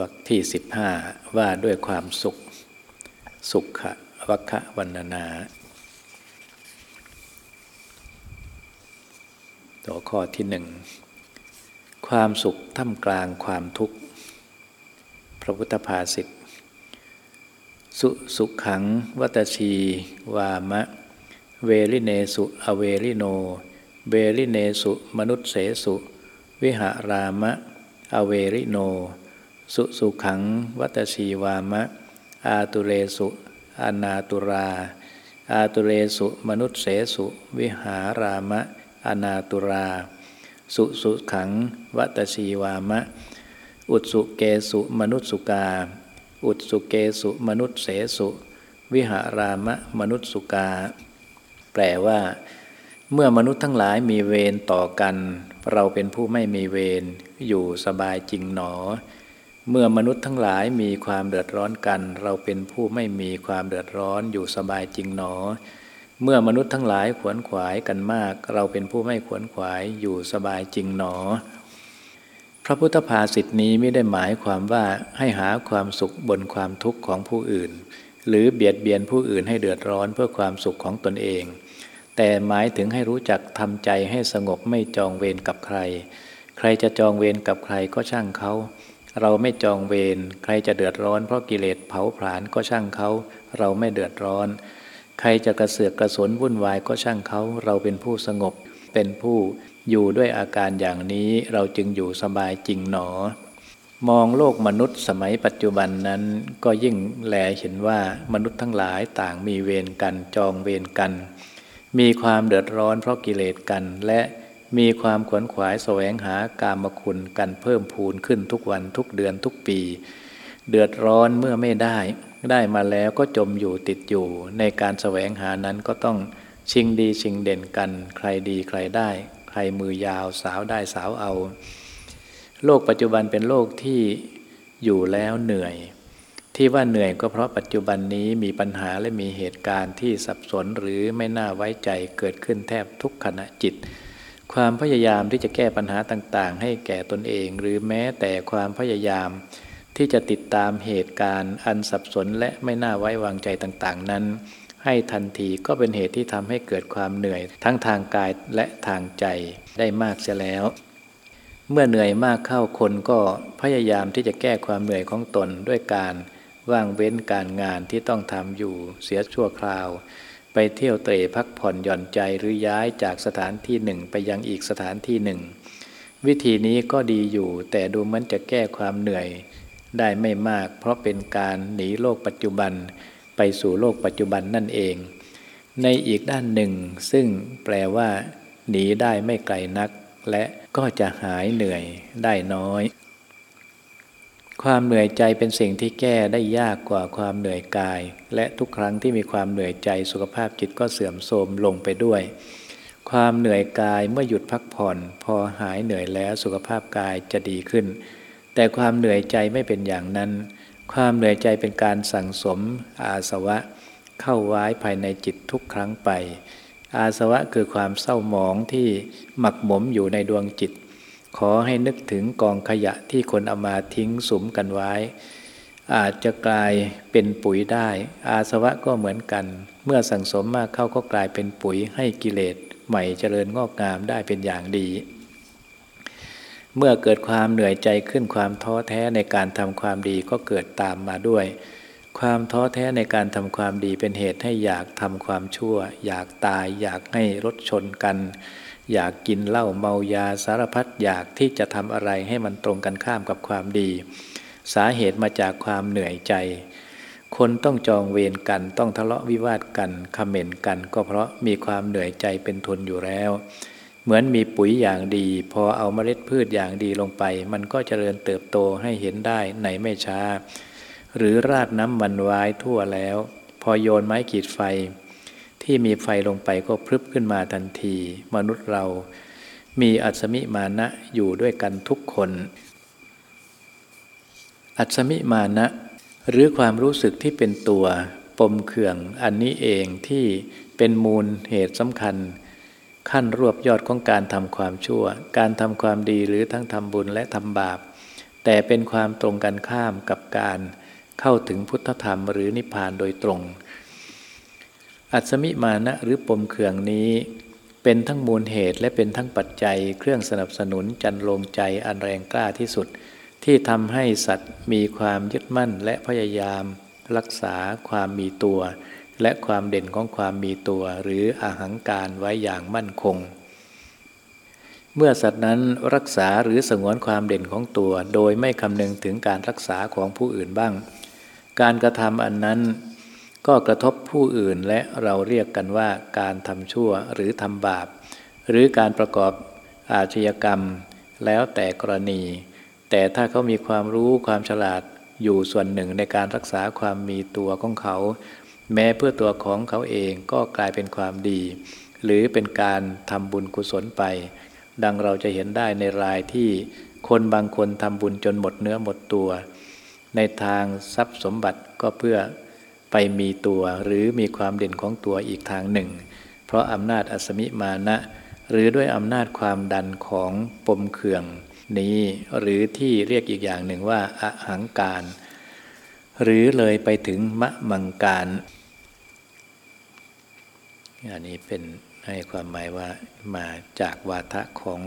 วรรคที่สิบห้าว่าด้วยความสุข สุขะวัควันนาตัวข้อที่หนึ่งความสุขท่ามกลางความทุกข์ พระพุทธภาษิตสุสุขังวัตชี วามะ เวริเนสุ อเวริโน เวริเนสุ มนุษเสสุ วิหารามะ อเวริโน สุสุขังวัตชีวามะ อาตุเรสุอนาตุรา อาตุเรสุมนุษเสสุ วิหารามะ อนาตุรา สุสุขังวัตชีวามะ อุสุเกสุมนุษสุกา อุสุเกสุมนุษเสสุ วิหารามะมนุษสุกา แปลว่า เมื่อมนุษย์ทั้งหลายมีเวรต่อกัน เราเป็นผู้ไม่มีเวรอยู่สบายจริงหนอ เมื่อมนุษย์ทั้งหลายมีความเดือดร้อนกัน เราเป็นผู้ไม่มีความเดือดร้อนอยู่สบายจริงหนอ เมื่อมนุษย์ทั้งหลายขวนขวายกันมาก เราเป็นผู้ไม่ขวนขวายอยู่สบายจริงหนอ พระพุทธภาษิตนี้ไม่ได้หมายความว่าให้หาความสุขบนความทุกข์ของผู้อื่น หรือเบียดเบียนผู้อื่นให้เดือดร้อนเพื่อความสุขของตนเอง แต่หมายถึงให้รู้จักทำใจให้สงบไม่จองเวรกับใคร ใครจะจองเวรกับใครก็ช่างเขา เราไม่จองเวรใครจะเดือดร้อนเพราะกิเลสเผาผลาญก็ช่างเขา เราไม่เดือดร้อน ใครจะกระเสือกกระสนวุ่นวายก็ช่างเขา เราเป็นผู้สงบ เป็นผู้อยู่ด้วยอาการอย่างนี้เราจึงอยู่สบายจริงหนอ มองโลกมนุษย์สมัยปัจจุบันนั้นก็ยิ่งแลเห็นว่ามนุษย์ทั้งหลายต่างมีเวรกันจองเวรกัน มีความเดือดร้อนเพราะกิเลสกันและ มีความขวนขวายแสวงหากามคุณกันเพิ่มพูนขึ้นทุกวันทุกเดือนทุกปี เดือดร้อนเมื่อไม่ได้ ได้มาแล้วก็จมอยู่ติดอยู่ ในการแสวงหานั้นก็ต้องชิงดีชิงเด่นกัน ใครดีใครได้ ใครมือยาวสาวได้สาวเอา โลกปัจจุบันเป็นโลกที่อยู่แล้วเหนื่อย ที่ว่าเหนื่อยก็เพราะปัจจุบันนี้มีปัญหาและมีเหตุการณ์ที่สับสนหรือไม่น่าไว้ใจเกิดขึ้นแทบทุกขณะจิต ความพยายามที่จะแก้ปัญหาต่างๆ ให้แก่ตนเอง หรือแม้แต่ความพยายามที่จะติดตามเหตุการณ์อันสับสนและไม่น่าไว้วางใจต่างๆ นั้น ให้ทันทีก็เป็นเหตุที่ทำให้เกิดความเหนื่อย ทั้งทางกายและทางใจได้มากเสียแล้ว เมื่อเหนื่อยมากเข้าคนก็พยายามที่จะแก้ความเหนื่อยของตนด้วยการว่างเว้นการงานที่ต้องทำอยู่เสียชั่วคราว ไปเที่ยวเตะพักผ่อนหย่อนใจหรือย้ายจากสถานที่หนึ่งไปยังอีกสถานที่หนึ่ง วิธีนี้ก็ดีอยู่ แต่ดูเหมือนจะแก้ความเหนื่อย ได้ไม่มาก เพราะเป็นการหนีโลกปัจจุบัน ไปสู่โลกปัจจุบันนั่นเอง ในอีกด้านหนึ่ง ซึ่งแปลว่า หนีได้ไม่ไกลนัก และก็จะหายเหนื่อยได้น้อย ความเหนื่อยใจเป็นสิ่งที่แก้ได้ยากกว่าความเหนื่อยกาย และทุกครั้งที่มีความเหนื่อยใจสุขภาพจิตก็เสื่อมโทรมลงไปด้วย ความเหนื่อยกายเมื่อหยุดพักผ่อน พอหายเหนื่อยแล้วสุขภาพกายจะดีขึ้น แต่ความเหนื่อยใจไม่เป็นอย่างนั้น ความเหนื่อยใจเป็นการสั่งสมอาสวะ เข้าไว้ภายในจิตทุกครั้งไป อาสวะคือความเศร้าหมองที่หมักหมมอยู่ในดวงจิต ขอให้นึกถึงกองขยะที่คนเอามาทิ้งสุมกันไว้ อาจจะกลายเป็นปุ๋ยได้ อาสวะก็เหมือนกัน เมื่อสังสมมากเข้าก็กลายเป็นปุ๋ยให้กิเลสใหม่เจริญงอกงามได้เป็นอย่างดี เมื่อเกิดความเหนื่อยใจขึ้นความท้อแท้ในการทำความดีก็เกิดตามมาด้วย ความท้อแท้ในการทำความดีเป็นเหตุให้อยากทำความชั่ว อยากตายอยากให้รถชนกัน อยากกินเหล้าเมายาสารพัดอยากที่จะทำอะไรให้มันตรงกันข้ามกับความดี สาเหตุมาจากความเหนื่อยใจ คนต้องจองเวรกันต้องทะเลาะวิวาทกันคอมเมนต์กัน ก็เพราะมีความเหนื่อยใจเป็นทุนอยู่แล้ว เหมือนมีปุ๋ยอย่างดี พอเอาเมล็ดพืชอย่างดีลงไป มันก็เจริญเติบโตให้เห็นได้ในไม่ช้า หรือราดน้ำมันไว้ทั่วแล้ว พอโยนไม้ขีดไฟ ที่มีไฟลงไปก็พรึบขึ้นมาทันที มนุษย์เรามีอัศมิมานะอยู่ด้วยกันทุกคน อัศมิมานะหรือความรู้สึกที่เป็นตัวปมเขื่องอันนี้เองที่เป็นมูลเหตุสำคัญ ขั้นรวบยอดของการทำความชั่ว การทำความดีหรือทั้งทำบุญและทำบาป แต่เป็นความตรงกันข้ามกับการเข้าถึงพุทธธรรมหรือนิพพานโดยตรง อัศมิมานะหรือปมเขื่องนี้ เป็นทั้งมูลเหตุและเป็นทั้งปัจจัย เครื่องสนับสนุนจันลงใจอันแรงกล้าที่สุด ที่ทำให้สัตว์มีความยึดมั่นและพยายาม รักษาความมีตัว และความเด่นของความมีตัว หรืออาหังการไว้อย่างมั่นคง เมื่อสัตว์นั้นรักษาหรือสงวนความเด่นของตัว โดยไม่คำนึงถึงการรักษาของผู้อื่นบ้าง การกระทำอันนั้น ก็กระทบผู้อื่นและเราเรียกกันว่าการทำชั่วหรือทำบาป หรือการประกอบอาชญากรรม แล้วแต่กรณี แต่ถ้าเขามีความรู้ความฉลาดอยู่ส่วนหนึ่งในการรักษาความมีตัวของเขา แม้เพื่อตัวของเขาเองก็กลายเป็นความดี หรือเป็นการทำบุญกุศลไป ดังเราจะเห็นได้ในรายที่คนบางคนทำบุญจนหมดเนื้อหมดตัว ในทางทรัพย์สมบัติก็เพื่อ ไปมีตัวหรือมีความเด่นของตัวอีกทางหนึ่ง เพราะอำนาจอสมิมานะ หรือด้วยอำนาจความดันของปมเขื่องนี้หรือที่เรียกอีกอย่างหนึ่งว่าอหังการ หรือเลยไปถึงมะมังการอันนี้เป็นให้ความหมายว่ามาจากวาทะของ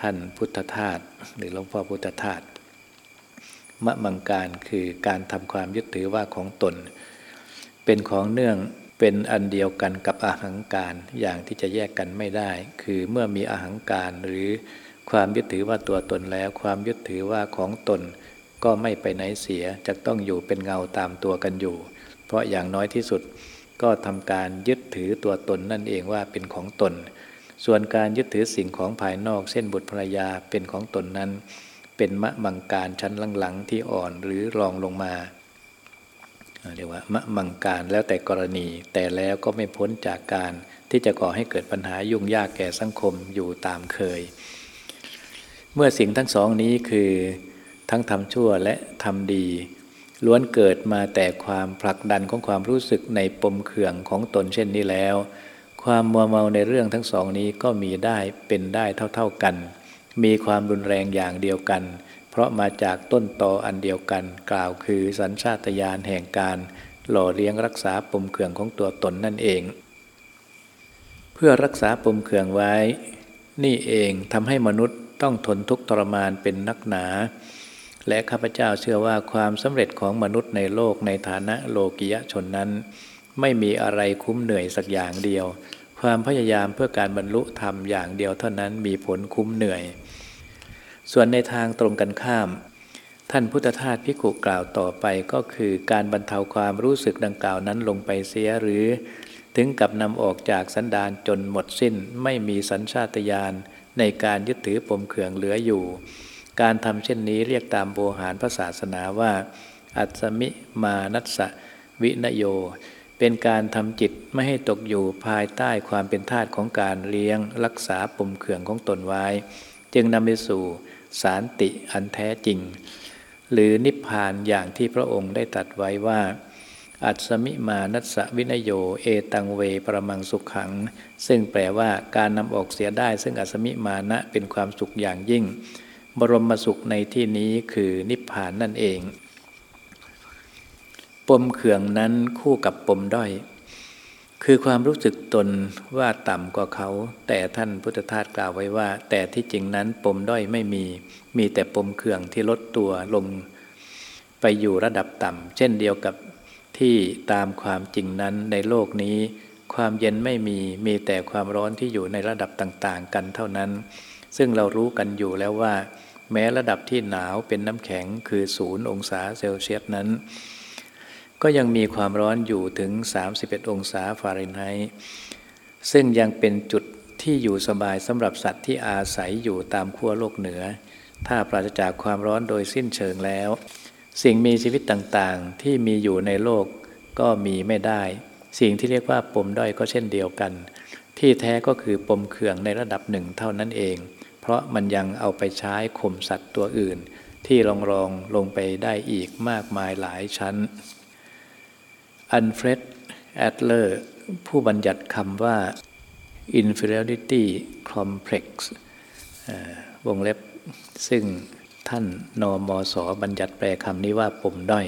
ท่านพุทธทาสหรือหลวงพ่อพุทธทาส มะมังการคือการทำความยึดถือว่าของตน เป็นของเนื่องเป็นอันเดียวกันกับอาหังการอย่างที่จะแยกกันไม่ได้ คือเมื่อมีอาหังการหรือความยึดถือว่าตัวตนแล้ว ความยึดถือว่าของตน ก็ไม่ไปไหนเสียจะต้องอยู่เป็นเงาตามตัวกันอยู่ เพราะอย่างน้อยที่สุดก็ทำการยึดถือตัวตนนั่นเองว่าเป็นของตน ส่วนการยึดถือสิ่งของภายนอกเส้นบุตรภรรยาเป็นของตนนั้น เป็นมะมังการชั้นหลังๆที่อ่อนหรือรองลงมาเรียกว่ามะมังการแล้วแต่กรณี แต่แล้วก็ไม่พ้นจากการที่จะก่อให้เกิดปัญหายุ่งยากแก่สังคมอยู่ตามเคย เมื่อสิ่งทั้งสองนี้คือทั้งทำชั่วและทำดี ล้วนเกิดมาแต่ความผลักดันของความรู้สึกในปมเขื่องของตนเช่นนี้แล้ว ความมัวเมาในเรื่องทั้งสองนี้ก็มีได้เป็นได้เท่า ๆกัน มีความรุนแรงอย่างเดียวกัน เพราะมาจากต้นตออันเดียวกัน กล่าวคือสัญชาตญาณแห่งการหล่อเลี้ยงรักษาปมเขื่องของตัวตนนั่นเอง เพื่อรักษาปมเขื่องไว้ นี่เองทำให้มนุษย์ต้องทนทุกข์ทรมานเป็นนักหนา และข้าพเจ้าเชื่อว่าความสำเร็จของมนุษย์ในโลกในฐานะโลกิยชนนั้น ไม่มีอะไรคุ้มเหนื่อยสักอย่างเดียว ความพยายามเพื่อการบรรลุธรรมอย่างเดียวเท่านั้นมีผลคุ้มเหนื่อย ส่วนในทางตรงกันข้าม ท่านพุทธทาสพิกุกล่าวต่อไปก็คือการบรรเทาความรู้สึกดังกล่าวนั้นลงไปเสียหรือ ถึงกับนำออกจากสันดานจนหมดสิ้นไม่มีสัญชาตญาณในการยึดถือปมเขื่องเหลืออยู่ การทำเช่นนี้เรียกตามโบหารพระศาสนาว่า อัศมิมานัสวินโย เป็นการทำจิตไม่ให้ตกอยู่ภายใต้ความเป็นทาตของการเลี้ยงรักษาปุ่มเขื่องของตนไว้ จึงนำไปสู่สารติอันแท้จริง หรือนิพพานอย่างที่พระองค์ได้ตรัสไว้ว่า อัศมิมานัสวินโย เอตังเวประมังสุขขัง ซึ่งแปลว่าการนำออกเสียได้ ซึ่งอัศมิมานะเป็นความสุขอย่างยิ่ง บรมสุขในที่นี้คือนิพพานนั่นเอง ปมเขื่องนั้นคู่กับปมด้อย คือความรู้สึกตนว่าต่ำกว่าเขา แต่ท่านพุทธทาสกล่าวไว้ว่า แต่ที่จริงนั้นปมด้อยไม่มี มีแต่ปมเขื่องที่ลดตัวลง ไปอยู่ระดับต่ำเช่นเดียวกับที่ตามความจริงนั้นในโลกนี้ ความเย็นไม่มีมีแต่ความร้อนที่อยู่ในระดับต่างๆ กันเท่านั้น ซึ่งเรารู้กันอยู่แล้วว่า แม้ระดับที่หนาวเป็นน้ำแข็งคือศูนย์องศาเซลเซียสนั้น ก็ยังมีความร้อนอยู่ถึง 31 องศาฟาเรนไฮต์ซึ่งยังเป็นจุดที่อยู่สบายสำหรับสัตว์ที่อาศัยอยู่ตามขั้วโลกเหนือ ถ้าปราศจากความร้อนโดยสิ้นเชิงแล้ว สิ่งมีชีวิตต่างๆ ที่มีอยู่ในโลกก็มีไม่ได้ สิ่งที่เรียกว่าปมด้อยก็เช่นเดียวกัน ที่แท้ก็คือปมเขื่องในระดับหนึ่งเท่านั้นเอง เพราะมันยังเอาไปใช้ข่มสัตว์ตัวอื่น ที่รองรองลงไปได้อีกมากมายหลายชั้น อัลเฟรดแอดเลอร์ผู้บัญญัติคำว่า inferiority complex วงเล็บซึ่งท่านนอมศบัญญัติแปลคำนี้ว่าปมด้อย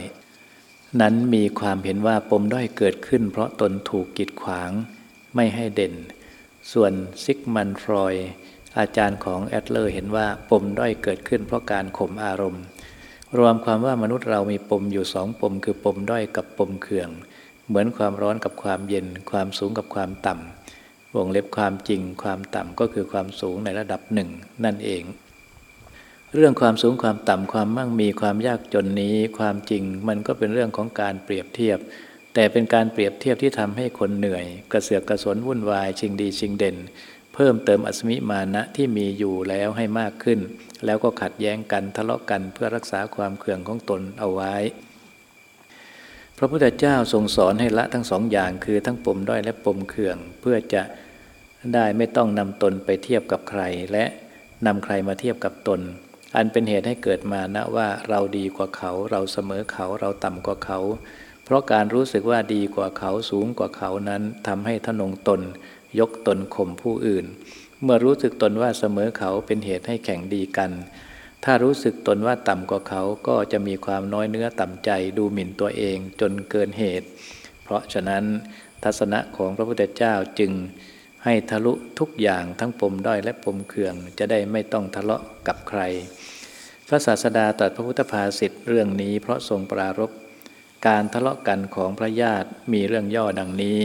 นั้นมีความเห็นว่าปมด้อยเกิดขึ้น เพราะตนถูกกีดขวางไม่ให้เด่น ส่วนซิกมันฟรอยอาจารย์ของแอดเลอร์เห็นว่าปมด้อยเกิดขึ้นเพราะการข่มอารมณ์ รวมความว่ามนุษย์เรามีปมอยู่สองปม คือปมด้อยกับปมเขื่อง เหมือนความร้อนกับความเย็น ความสูงกับความต่ำวงเล็บความจริง ความต่ำก็คือความสูงในระดับหนึ่งนั่นเอง เรื่องความสูงความต่ำความมั่งมีความยากจนนี้ ความจริงมันก็เป็นเรื่องของการเปรียบเทียบ แต่เป็นการเปรียบเทียบที่ทำให้คนเหนื่อย กระเสือกกระสนวุ่นวายชิงดีชิงเด่น เพิ่มเติมอัศมิมานะที่มีอยู่แล้วให้มากขึ้น แล้วก็ขัดแย้งกันทะเลาะกันเพื่อรักษาความเคืองของตนเอาไว้ พระพุทธเจ้าทรงสอนให้ละทั้งสองอย่างคือทั้งปมด้อยและปมเคือง เพื่อจะได้ไม่ต้องนำตนไปเทียบกับใคร และนำใครมาเทียบกับตน อันเป็นเหตุให้เกิดมานะว่าเราดีกว่าเขา เราเสมอเขาเราต่ำกว่าเขา เพราะการรู้สึกว่าดีกว่าเขาสูงกว่าเขานั้นทำให้ทนงตน ยกตนข่มผู้อื่น เมื่อรู้สึกตนว่าเสมอเขาเป็นเหตุให้แข่งดีกัน ถ้ารู้สึกตนว่าต่ำกว่าเขาก็จะมีความน้อยเนื้อต่ำใจดูหมิ่นตัวเองจนเกินเหตุ เพราะฉะนั้นทัศนะของพระพุทธเจ้าจึงให้ทะลุทุกอย่างทั้งปมด้อยและปมเคืองจะได้ไม่ต้องทะเลาะกับใคร พระศาสดาตรัสพระพุทธภาษิตเรื่องนี้เพราะทรงปรารบการทะเลาะกันของพระญาติมีเรื่องย่อดังนี้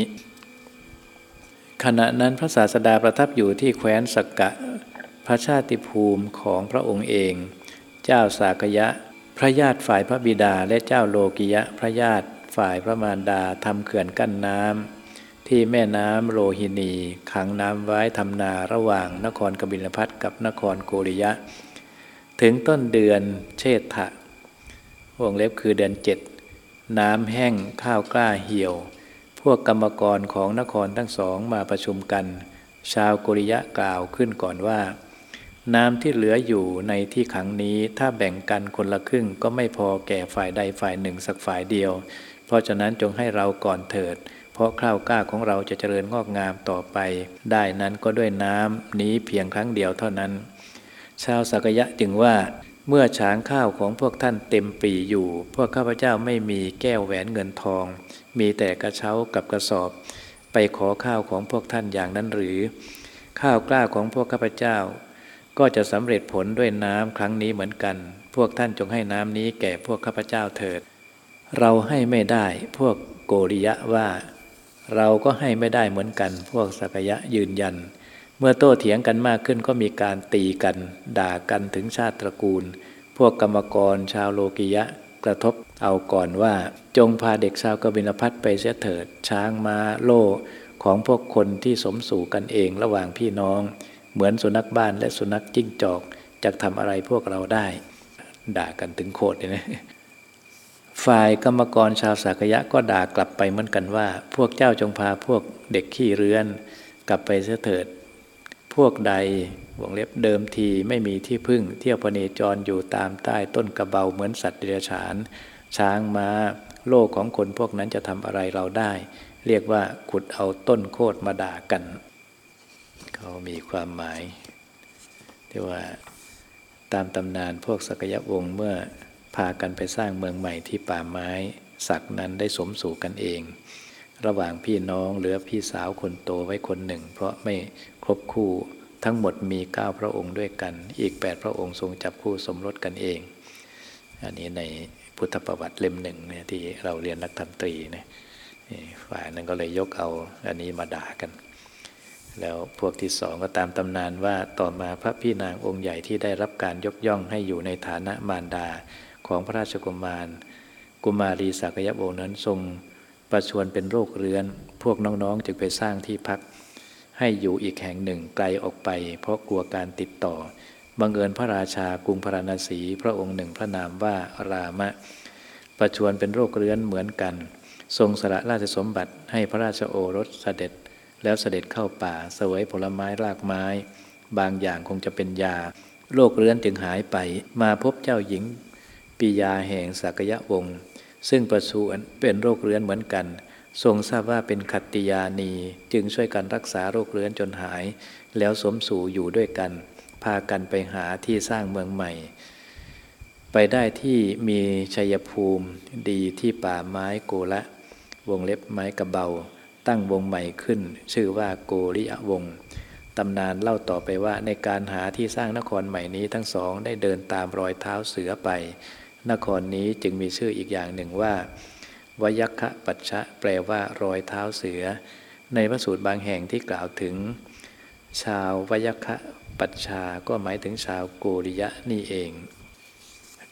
ขณะนั้นพระศาสดาประทับอยู่ที่แคว้นสักกะ พระชาติภูมิของพระองค์เอง เจ้าสากยะ พระญาติฝ่ายพระบิดาและเจ้าโลกิยะพระญาติฝ่ายพระมารดาทำเขื่อนกั้นน้ำที่แม่น้ำโลหินีขังน้ำไว้ทำนาระหว่างนครกบิลพัทกับนครโกริยะ ถึงต้นเดือนเชษฐะวงเล็บคือเดือนเจ็ดน้ำแห้งข้าวกล้าเหี่ยว พวกกรรมกรของนครทั้งสองมาประชุมกัน ชาวโกริยะกล่าวขึ้นก่อนว่า น้ำที่เหลืออยู่ในที่ขังนี้ถ้าแบ่งกันคนละครึ่งก็ไม่พอแก่ฝ่ายใดฝ่ายหนึ่งสักฝ่ายเดียว เพราะฉะนั้นจงให้เราก่อนเถิด เพราะข้าวกล้าของเราจะเจริญงอกงามต่อไป ได้นั้นก็ด้วยน้ำนี้เพียงครั้งเดียวเท่านั้น ชาวสักยะจึงว่า เมื่อช้างข้าวของพวกท่านเต็มปีอยู่ พวกข้าพเจ้าไม่มีแก้วแหวนเงินทอง มีแต่กระเช้ากับกระสอบ ไปขอข้าวของพวกท่านอย่างนั้นหรือ ข้าวกล้าของพวกข้าพเจ้า ก็จะสำเร็จผลด้วยน้ำครั้งนี้เหมือนกัน พวกท่านจงให้น้ำนี้แก่พวกข้าพเจ้าเถิด เราให้ไม่ได้พวกโกริยะว่า เราก็ให้ไม่ได้เหมือนกัน พวกสักยะยืนยัน เมื่อโต้เถียงกันมากขึ้นก็มีการตีกัน ด่ากันถึงชาติตระกูล พวกกรรมกรชาวโลกิยะกระทบเอาก่อนว่า จงพาเด็กชาวกบินพัทไปเสียเถิด ช้างมา้าโล่ของพวกคนที่สมสู่กันเองระหว่างพี่น้อง เหมือนสุนัขบ้านและสุนัขจิ้งจอกจะทำอะไรพวกเราได้ ด่ากันถึงโคตรเลยนะฝ่ายกรรมกรชาวสากยะก็ด่ากลับไปเหมือนกันว่า พวกเจ้าจงพาพวกเด็กขี้เรือน กลับไปเสเถิด พวกใดวงเล็บเดิมทีไม่มีที่พึ่ง เที่ยวพเนจรอยู่ตามใต้ต้นกระเบาเหมือนสัตว์เดรัจฉาน ช้างมา้า โลกของคนพวกนั้นจะทำอะไรเราได้ เรียกว่าขุดเอาต้นโคตรมาด่ากัน เขามีความหมาย ที่ว่าตามตำนานพวกสกยวงศ์เมื่อพากันไปสร้างเมืองใหม่ที่ป่าไม้ศักนั้นได้สมสู่กันเอง ระหว่างพี่น้องเหลือพี่สาวคนโตไว้คนหนึ่ง เพราะไม่ครบคู่ทั้งหมดมีเก้าพระองค์ด้วยกัน อีกแปดพระองค์ทรงจับคู่สมรสกันเอง อันนี้ในพุทธประวัติเล่มหนึ่งเนี่ยที่เราเรียนนักธรรมตรีเนี่ยฝ่ายนั้นก็เลยยกเอาอันนี้มาด่ากัน แล้วพวกที่สองก็ตามตำนานว่าต่อมาพระพี่นางองค์ใหญ่ที่ได้รับการยกย่องให้อยู่ในฐานะมารดาของพระราชกุมาร กุมารีสักยวงศ์นั้นทรงประชวนเป็นโรคเรื้อน พวกน้องๆจึงไปสร้างที่พัก ให้อยู่อีกแห่งหนึ่งไกลออกไป เพราะกลัวการติดต่อ บังเอิญพระราชากรุงพราณสี พระองค์หนึ่งพระนามว่ารามะ ประชวนเป็นโรคเรื้อนเหมือนกัน ทรงสละราชสมบัติให้พระราชโอรสเสด็จ แล้วเสด็จเข้าป่าเสวยผลไม้รากไม้ บางอย่างคงจะเป็นยา โรคเรื้อนจึงหายไปมาพบเจ้าหญิงปิยาแห่งสักยะวงศ์ซึ่งประชวนเป็นโรคเรื้อนเหมือนกัน ทรงทราบว่าเป็นขัตติยานีจึงช่วยกันรักษาโรคเรื้อนจนหาย แล้วสมสู่อยู่ด้วยกัน พากันไปหาที่สร้างเมืองใหม่ ไปได้ที่มีชัยภูมิดีที่ป่าไม้โกละ วงเล็บไม้กระเบา ตั้งวงใหม่ขึ้น ชื่อว่าโกริยวงตำนานเล่าต่อไปว่าในการหาที่สร้างนครใหม่นี้ทั้งสองได้เดินตามรอยเท้าเสือไป นครนี้จึงมีชื่ออีกอย่างหนึ่งว่า วยัคคะปัชชะแปลว่ารอยเท้าเสือ ในพระสูตรบางแห่งที่กล่าวถึง ชาววยคคะปัชชาก็หมายถึงชาวโกริยะนี่เอง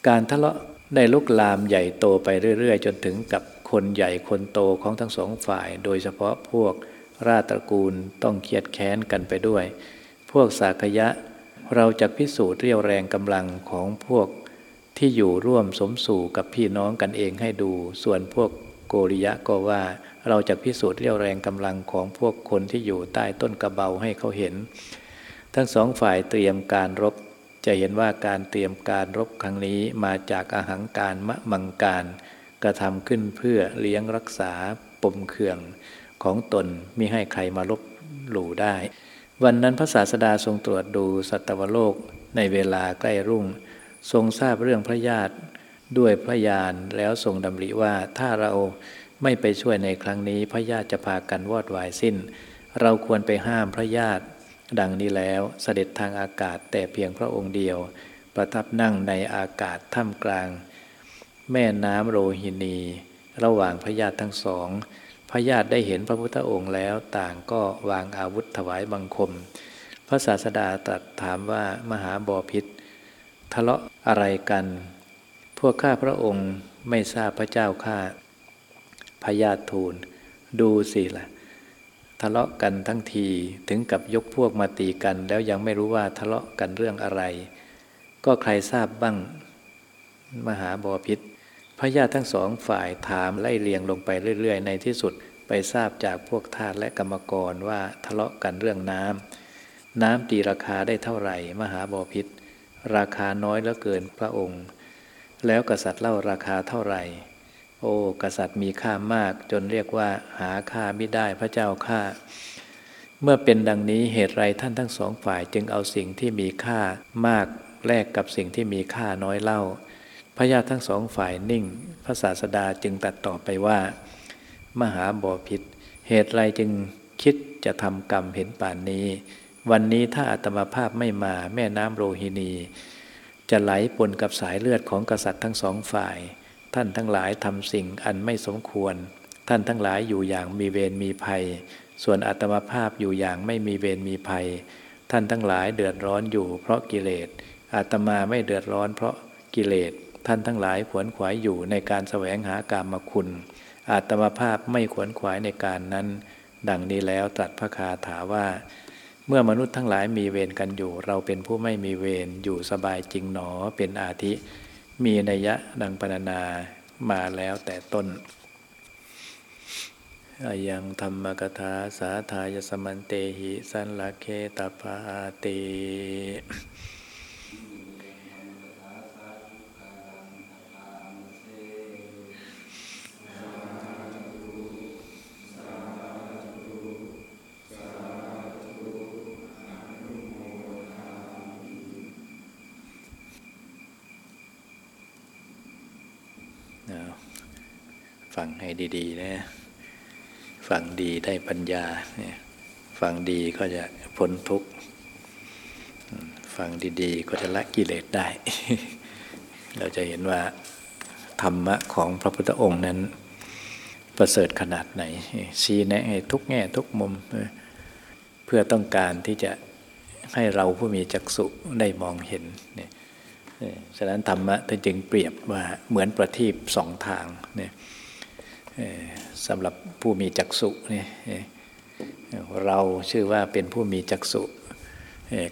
การทะเลาะได้ลุกลามใหญ่โตไปเรื่อย ๆ จนถึงกับ คนใหญ่คนโตของทั้งสองฝ่าย โดยเฉพาะพวกราชตระกูลต้องเครียดแค้นกันไปด้วย พวกสากยะเราจะพิสูจน์เรียวแรงกำลังของพวกที่อยู่ร่วมสมสู่กับพี่น้องกันเองให้ดู ส่วนพวกโกริยะก็ว่าเราจะพิสูจน์เรียวแรงกำลังของพวกคนที่อยู่ใต้ต้นกระเบาให้เขาเห็น ทั้งสองฝ่ายเตรียมการรบ จะเห็นว่าการเตรียมการรบครั้งนี้มาจากอาหังการมะมังการ กระทำขึ้นเพื่อเลี้ยงรักษาปมเคืองของตนมิให้ใครมาลบหลู่ได้ วันนั้นพระศาสดาทรงตรวจดูสัตวโลกในเวลาใกล้รุ่ง ทรงทราบเรื่องพระญาติด้วยพระญาณแล้วทรงดำริว่าถ้าเราไม่ไปช่วยในครั้งนี้พระญาติจะพากันวอดวายสิ้น เราควรไปห้ามพระญาติดังนี้แล้วเสด็จทางอากาศแต่เพียงพระองค์เดียว ประทับนั่งในอากาศท่ามกลาง แม่น้ำโรหินี ระหว่างพระญาติทั้งสองพระญาติได้เห็นพระพุทธองค์แล้วต่างก็วางอาวุธถวายบังคม พระศาสดาตรัสถามว่ามหาบอพิษทะเลาะอะไรกัน พวกข้าพระองค์ไม่ทราบพระเจ้าข้าพญาติทูล ดูสิละ่ะ ทะเลาะกันทั้งทีถึงกับยกพวกมาตีกัน แล้วยังไม่รู้ว่าทะเลาะกันเรื่องอะไร ก็ใครทราบบ้าง มหาบอพิษพระญาติทั้งสองฝ่ายถามไล่เลียงลงไปเรื่อย ๆ ในที่สุดไปทราบจากพวกทาสและกรรมกรว่าทะเลาะกันเรื่องน้ำน้ำตีราคาได้เท่าไหร่ มหาบอพิษราคาน้อยเหลือเกินพระองค์ แล้วกษัตริย์เล่าราคาเท่าไหร่ โอ้กษัตริย์มีค่ามากจนเรียกว่าหาค่าไม่ได้พระเจ้าค่า เมื่อเป็นดังนี้เหตุไรท่านทั้งสองฝ่ายจึงเอาสิ่งที่มีค่ามากแลกกับสิ่งที่มีค่าน้อยเล่า พระญาติทั้งสองฝ่ายนิ่ง พระศาสดาจึงตัดต่อไปว่า มหาบอพิษเหตุไรจึงคิดจะทำกรรมเห็นป่านนี้ วันนี้ถ้าอัตมาภาพไม่มาแม่น้ำโรฮินี จะไหลปนกับสายเลือดของกษัตริย์ทั้งสองฝ่าย ท่านทั้งหลายทำสิ่งอันไม่สมควร ท่านทั้งหลายอยู่อย่างมีเวรมีภัย ส่วนอัตมาภาพอยู่อย่างไม่มีเวรมีภัย ท่านทั้งหลายเดือดร้อนอยู่เพราะกิเลสอาตมาไม่เดือดร้อนเพราะกิเลส ท่านทั้งหลายขวนขวายอยู่ในการแสวงหากามคุณ อาตมาภาพไม่ขวนขวายในการนั้น ดังนี้แล้วตรัสพระคาถาว่า เมื่อมนุษย์ทั้งหลายมีเวรกันอยู่ เราเป็นผู้ไม่มีเวรอยู่สบายจริงหนอเป็นอาทิ มีนัยยะดังปรนนามาแล้วแต่ต้นอายังธรรมกถาสาทายสมันเตหิสันลเคตาปาติ ฟังให้ดีๆนะฟังดีได้ปัญญาฟังดีก็จะพ้นทุกข์ฟังดีๆ ก็จะละกิเลสได้ เราจะเห็นว่าธรรมะของพระพุทธองค์นั้น ประเสริฐขนาดไหน ชี้แนะให้ทุกแง่ทุกมุม เพื่อต้องการที่จะให้เราผู้มีจักษุได้มองเห็นเนี่ยฉะนั้นธรรมะจึงเปรียบว่าเหมือนประทีปสองทางเนี่ย สำหรับผู้มีจักษุเนี่ยเราชื่อว่าเป็นผู้มีจักษุ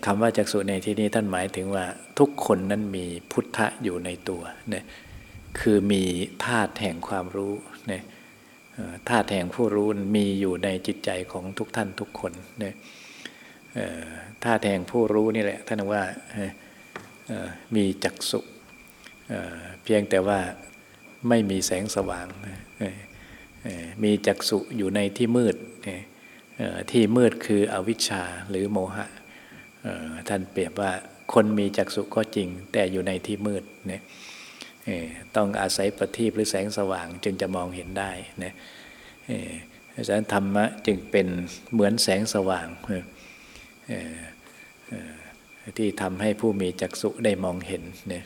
คำว่าจักษุในที่นี้ท่านหมายถึงว่าทุกคนนั้นมีพุทธะอยู่ในตัวนี่คือมีธาตุแห่งความรู้นี่ธาตุแห่งผู้รู้มีอยู่ในจิตใจของทุกท่านทุกคนนี่ธาตุแห่งผู้รู้นี่แหละท่านว่ามีจักษุเพียงแต่ว่าไม่มีแสงสว่าง มีจักษุอยู่ในที่มืดที่มืดคืออวิชชาหรือโมหะท่านเปรียบว่าคนมีจักษุก็จริง แต่อยู่ในที่มืดเนี่ยต้องอาศัยประทีปหรือแสงสว่างจึงจะมองเห็นได้นะเพราะฉะนั้นธรรมะจึงเป็นเหมือนแสงสว่างที่ทำให้ผู้มีจักษุได้มองเห็นเนี่ย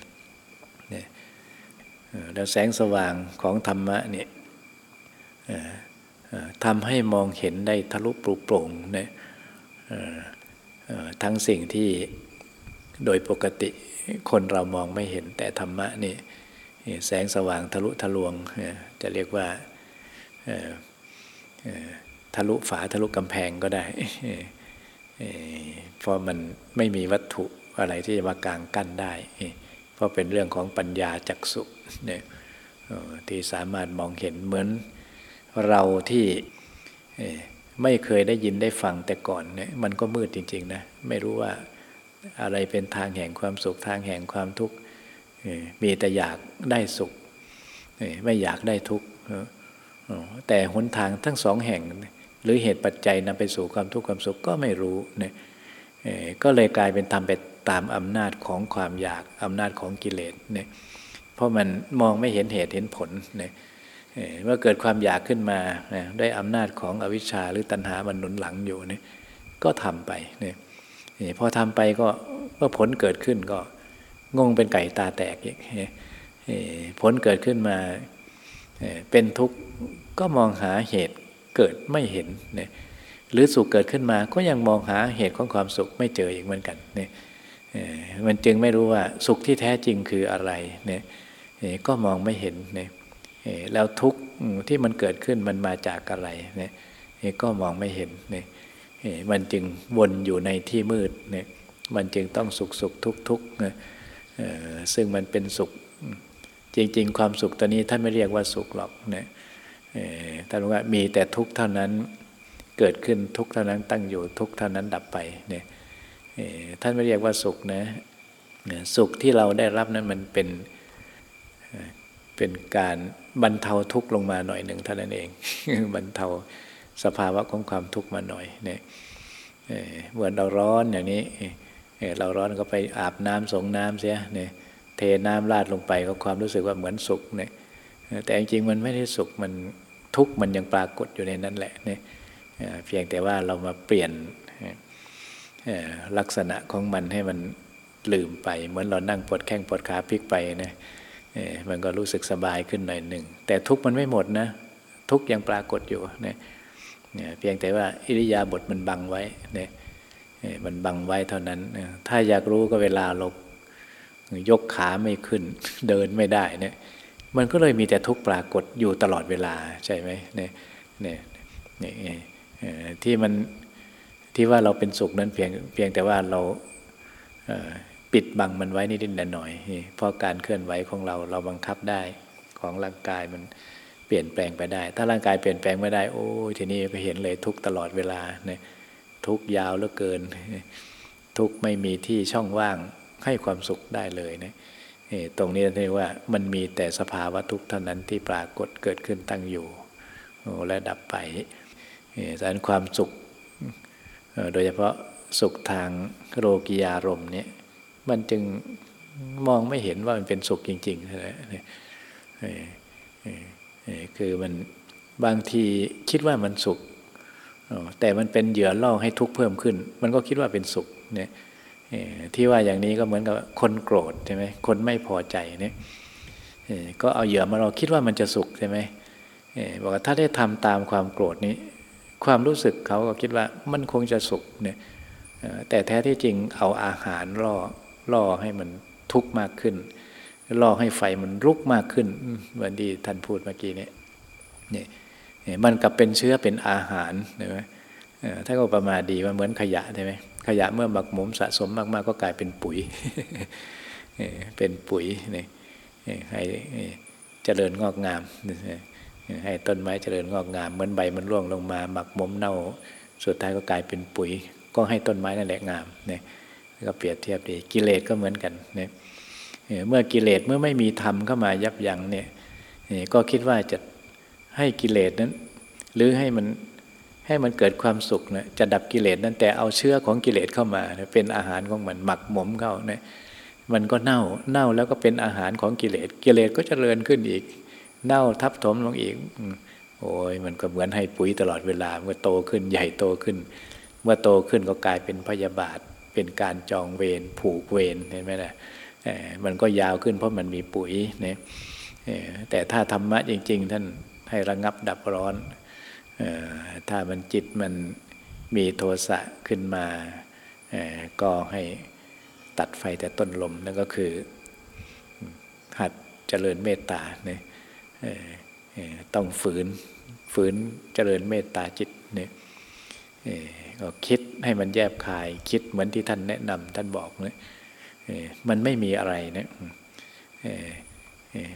แล้วแสงสว่างของธรรมะเนี่ย ทำให้มองเห็นได้ทะลุปลุกโปร่งเนี่ยทั้งสิ่งที่โดยปกติคนเรามองไม่เห็นแต่ธรรมะนี่แสงสว่างทะลุทะลวง จะเรียกว่าทะลุฝาทะลุกำแพงก็ได้เพราะมันไม่มีวัตถุอะไรที่จะมากางกั้นได้ เพราะเป็นเรื่องของปัญญาจักสุเนี่ยที่สามารถมองเห็นเหมือน เราที่ไม่เคยได้ยินได้ฟังแต่ก่อนเนี่ยมันก็มืดจริง ๆ นะ ไม่รู้ว่าอะไรเป็นทางแห่งความสุขทางแห่งความทุกข์มีแต่อยากได้สุข ไม่อยากได้ทุกข์แต่หนทางทั้งสองแห่ง หรือเหตุปัจจัยนำไปสู่ความทุกข์ความสุขก็ไม่รู้เนี่ยก็เลยกลายเป็นทำไปตามอำนาจของความอยากอำนาจของกิเลสเนี่ยเพราะมันมองไม่เห็นเหตุเห็นผลเนี่ย เมื่อเกิดความอยากขึ้นมาได้อำนาจของอวิชชาหรือตัณหามันหนุนหลังอยู่เนี่ยก็ทำไปนี่พอทำไปก็เมื่อผลเกิดขึ้นก็งงเป็นไก่ตาแตกอีกผลเกิดขึ้นมาเป็นทุกข์ก็มองหาเหตุเกิดไม่เห็นเนี่ยหรือสุขเกิดขึ้นมาก็ยังมองหาเหตุของความสุขไม่เจออีกเหมือนกันเนี่ยมันจึงไม่รู้ว่าสุขที่แท้จริงคืออะไรเนี่ยก็มองไม่เห็นเนี่ย แล้วทุกข์ที่มันเกิดขึ้นมันมาจากอะไรเนี่ยก็มองไม่เห็นเนี่ยมันจึงวนอยู่ในที่มืดเนี่ยมันจึงต้องสุขสุขทุกทุกเนี่ยซึ่งมันเป็นสุขจริง ๆ ความสุขตัวนี้ท่านไม่เรียกว่าสุขหรอกเนี่ยท่านบอกว่ามีแต่ทุกเท่านั้นเกิดขึ้นทุกเท่านั้นตั้งอยู่ทุกเท่านั้นดับไปเนี่ยท่านไม่เรียกว่าสุขนะสุขที่เราได้รับนั้นมันเป็น เป็นการบรรเทาทุกข์ลงมาหน่อยหนึ่งเท่านั้นเองบรรเทาสภาวะของความทุกข์มาหน่อยเนี่ยเหมือนเราร้อนอย่างนี้เราร้อนก็ไปอาบน้ำสงน้ำเสียเนี่ยเทน้ำราดลงไปก็ความรู้สึกว่าเหมือนสุขเนี่ยแต่จริงๆมันไม่ได้สุขมันทุกข์มันยังปรากฏอยู่ในนั้นแหละเนี่ยเพียงแต่ว่าเรามาเปลี่ยนลักษณะของมันให้มันลืมไป เหมือนเรานั่งปวดแข้งปวดขาพลิกไปนะ มันก็รู้สึกสบายขึ้นหน่อยหนึ่ง แต่ทุกมันไม่หมดนะ ทุกยังปรากฏอยู่เนี่ยเพียงแต่ว่าอิริยาบถมันบังไว้เนี่ยมันบังไว้เท่านั้น ถ้าอยากรู้ก็เวลาเรายกขาไม่ขึ้น เดินไม่ได้เนี่ยมันก็เลยมีแต่ทุกปรากฏอยู่ตลอดเวลาใช่ไหมเนี่ยเนี่ยเนี่ยที่มันที่ว่าเราเป็นสุขนั้นเพียงเพียงแต่ว่าเรา ปิดบังมันไว้นิดๆหน่อยๆเพราะการเคลื่อนไหวของเราเราบังคับได้ของร่างกายมันเปลี่ยนแปลงไปได้ ถ้าร่างกายเปลี่ยนแปลงไม่ได้ โอ้ทีนี้ก็เห็นเลยทุกตลอดเวลาเนี่ยทุกยาวเหลือเกิน ทุกไม่มีที่ช่องว่างให้ความสุขได้เลยนะตรงนี้เรียกว่ามันมีแต่สภาวะทุกเท่านั้นที่ปรากฏเกิดขึ้นตั้งอยู่และดับไปดังนั้นความสุข โดยเฉพาะสุขทางโลกิยารมเนี่ย มันจึงมองไม่เห็นว่ามันเป็นสุขจริงๆเลยคือมันบางทีคิดว่ามันสุข แต่มันเป็นเหยื่อล่อให้ทุกข์เพิ่มขึ้น มันก็คิดว่าเป็นสุขเนี่ยที่ว่าอย่างนี้ก็เหมือนกับคนโกรธใช่ไหมคนไม่พอใจเนี่ยก็เอาเหยื่อมาเราคิดว่ามันจะสุขใช่ไหมบอกว่าถ้าได้ทำตามความโกรธนี้ ความรู้สึกเขาก็คิดว่ามันคงจะสุขเนี่ยแต่แท้ที่จริงเอาอาหารล่อ ล่อให้มันทุกข์มากขึ้นล่อให้ไฟมันรุกมากขึ้นเหมือนที่ท่านพูดเมื่อกี้นี่ยนี่มันกลับเป็นเชื้อเป็นอาหารใช่ไหมถ้าก็ประมาณดีมันเหมือนขยะใช่ไหมขยะเมื่อหมักหมมสะสมมากๆ ก็กลายเป็นปุ๋ยเป็นปุ๋ยนี่ให้เจริญงอกงามให้ต้นไม้เจริญงอกงาม เหมือนใบมันร่วงลงมา หมักหมมเน่า สุดท้ายก็กลายเป็นปุ๋ย ก็ให้ต้นไม้นั่นแหละงามเนี่ย ก็เปรียบเทียบดีกิเลสก็เหมือนกันเนี่ยเมื่อกิเลสเมื่อไม่มีธรรมเข้ามายับยั้งเนี่ยก็คิดว่าจะให้กิเลสนั้น หรือให้มันให้มันเกิดความสุขนะจะดับกิเลสนั้นแต่เอาเชื้อของกิเลสเข้ามาเป็นอาหารของมันหมักหมมเข้าเนี่ยมันก็เน่าเน่าแล้วก็เป็นอาหารของกิเลสกิเลสก็จเจริญขึ้นอีก เน่าทับถมลงอีกโอ้ยมันก็เหมือนให้ปุ๋ยตลอดเวลาเมื่อโตขึ้นใหญ่โตขึ้น เมื่อโตขึ้นก็กลายเป็นพยาบาท เป็นการจองเวรผูกเวรเห็นไหมล่ะมันก็ยาวขึ้นเพราะมันมีปุ๋ยเนี่ยแต่ถ้าธรรมะจริง ๆ ท่านให้ระงับดับร้อน ถ้ามันจิตมันมีโทสะขึ้นมาก็ให้ตัดไฟแต่ต้นลมนั่นก็คือหัดเจริญเมตตาเนี่ยต้องฝืนฝืนเจริญเมตตาจิตเนี่ย ก็คิดให้มันแยบคาย คิดเหมือนที่ท่านแนะนำท่านบอกเนี่ยมันไม่มีอะไรนี่ย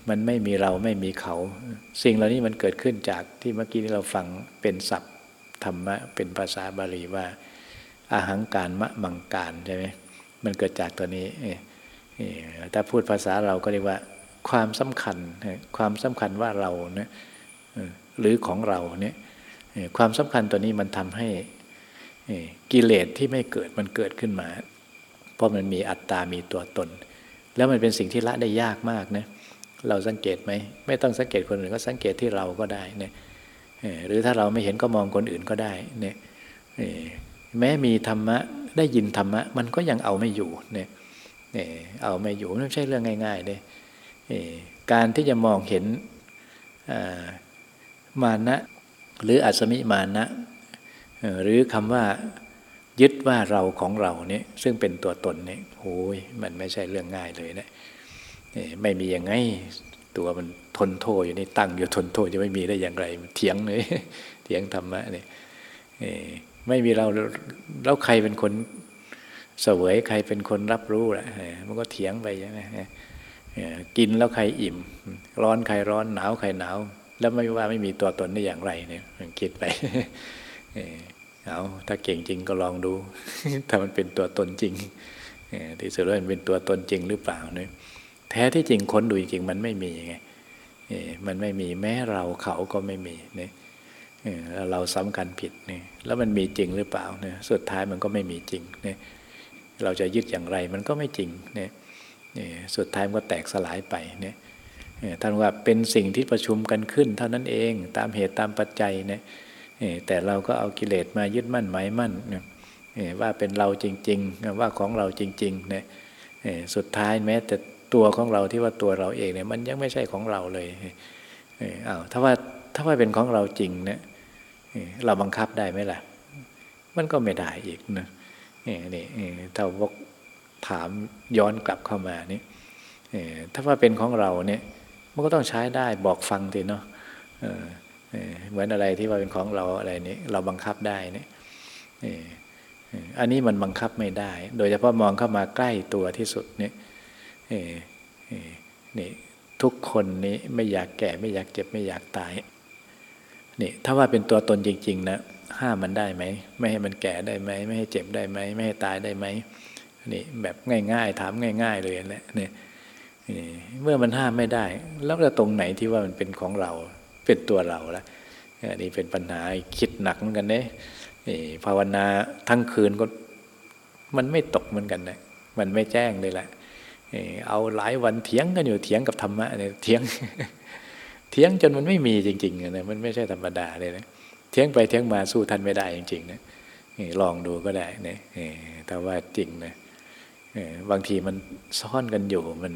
มันไม่มีเราไม่มีเขา สิ่งเหล่านี้มันเกิดขึ้นจากที่เมื่อกี้ที่เราฟังเป็นศัพท์ธรรมะเป็นภาษาบาลีว่า อาหังการมะมังการใช่ไหมมันเกิดจากตัวนี้ถ้าพูดภาษาเราก็เรียกว่า ความสำคัญความสำคัญว่าเราเนี่ยหรือของเราเนี่ยความสำคัญตัวนี้มันทำให้ กิเลสที่ไม่เกิดมันเกิดขึ้นมา เพราะมันมีอัตตา มีตัวตน แล้วมันเป็นสิ่งที่ละได้ยากมากนะเราสังเกตไหมไม่ต้องสังเกตคนอื่นก็สังเกตที่เราก็ได้เนี่ยหรือถ้าเราไม่เห็นก็มองคนอื่นก็ได้เนี่ยแม้มีธรรมะได้ยินธรรมะ มันก็ยังเอาไม่อยู่เนี่ยเอาไม่อยู่ไม่ใช่เรื่องง่ายๆเลยการที่จะมองเห็นมานะหรืออัศมิมานะ หรือคำว่ายึดว่าเราของเราเนี่ยซึ่งเป็นตัวตนเนี่ยโอ้ยมันไม่ใช่เรื่องง่ายเลยนะไม่มีอย่างไงตัวมันทนโทอยู่นี่ตั้งอยู่ทนโทจะไม่มีได้อย่างไรเถียงเลยเถียงธรรมะเนี่ยไม่มีเราแล้วใครเป็นคนเสวยใครเป็นคนรับรู้ล่ะมันก็เถียงไปใช่ไหมกินแล้วใครอิ่ม ร้อนใครร้อนหนาวใครหนาว แล้วไม่ว่าไม่มีตัวตนได้อย่างไรเนี่ยคิดไป เอาถ้าเก่งจริงก็ลองดู ถ้ามันเป็นตัวตนจริงที่สุดแล้วมันเป็นตัวตนจริงหรือเปล่าเนี่ยแท้ที่จริงค้นดูจริงมันไม่มีไงมันไม่มีแม้เราเขาก็ไม่มีเนี่ยเราสำคัญผิดเนี่ยแล้วมันมีจริงหรือเปล่าเนี่ยสุดท้ายมันก็ไม่มีจริงเนี่ยเราจะยึดอย่างไรมันก็ไม่จริงเนี่ยสุดท้ายมันก็แตกสลายไปเนี่ยท่านว่าเป็นสิ่งที่ประชุมกันขึ้น เท่านั้นเองตามเหตุตามปัจจัยเนี่ย แต่เราก็เอากิเลสมายึดมั่นหมายมั่นว่าเป็นเราจริง ๆ ว่าของเราจริงๆเนี่ยสุดท้ายแม้แต่ตัวของเราที่ว่าตัวเราเองเนี่ยมันยังไม่ใช่ของเราเลยอ้าวถ้าว่าถ้าว่าเป็นของเราจริงเนี่ยเราบังคับได้ไหมล่ะ มันก็ไม่ได้อีกนะนี่ถ้าวกถามย้อนกลับเข้ามานี่ถ้าว่าเป็นของเราเนี่ยมันก็ต้องใช้ได้บอกฟังสิเนาะ เหมือนอะไรที่ว่าเป็นของเราอะไรนี้เราบังคับได้นี่อันนี้มันบังคับไม่ได้ โดยเฉพาะมองเข้ามาใกล้ตัวที่สุดนี่นี่ทุกคนนี้ไม่อยากแก่ไม่อยากเจ็บไม่อยากตายนี่ถ้าว่าเป็นตัวตนจริง ๆ นะห้ามมันได้ไหมไม่ให้มันแก่ได้ไหมไม่ให้เจ็บได้ไหมไม่ให้ตายได้ไหมนี่แบบง่าย ๆ ถามง่าย ๆ เลยแหละนี่เมื่อมันห้ามไม่ได้ แล้วจะตรงไหนที่ว่ามันเป็นของเรา เป็นตัวเราละนี่เป็นปัญหาคิดหนักเหมือนกันเนี่ยภาวนาทั้งคืนก็มันไม่ตกเหมือนกันนะมันไม่แจ้งเลยแหละเอาหลายวันเถียงกันอยู่เถียงกับธรรมะเนี่ยเถียงเถียงจนมันไม่มีจริงๆนะมันไม่ใช่ธรรมดาเลยนะเถียงไปเถียงมาสู้ท่านไม่ได้จริงๆนะลองดูก็ได้นะถ้าว่าจริงนะบางทีมันซ่อนกันอยู่มัน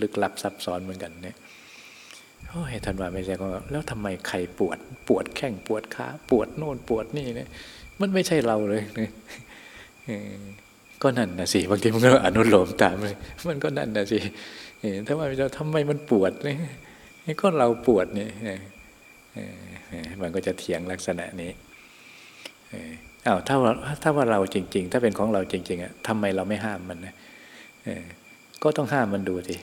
ลึกลับซับซ้อนเหมือนกันเนี่ย โอ้ยท่านว่าไม่ใช่ก็แล้วทำไมใครปวด ปวดแข้งปวดขาปวดโน่นปวดนี่เนี่ยมันไม่ใช่เราเลยเนี่ยก็นั่นนะสิบางทีมันก็อนุโลมตามเลย มันก็นั่นนะสิถ้าว่าเราทำไมมันปวดเนี่ยก็เราปวดเนี่ยมันก็จะเถียงลักษณะนี้อ้าวถ้าว่าถ้าว่าเราจริง ๆ ถ้าเป็นของเราจริง ๆอะทำไมเราไม่ห้ามมันนะก็ต้องห้ามมันดูสิ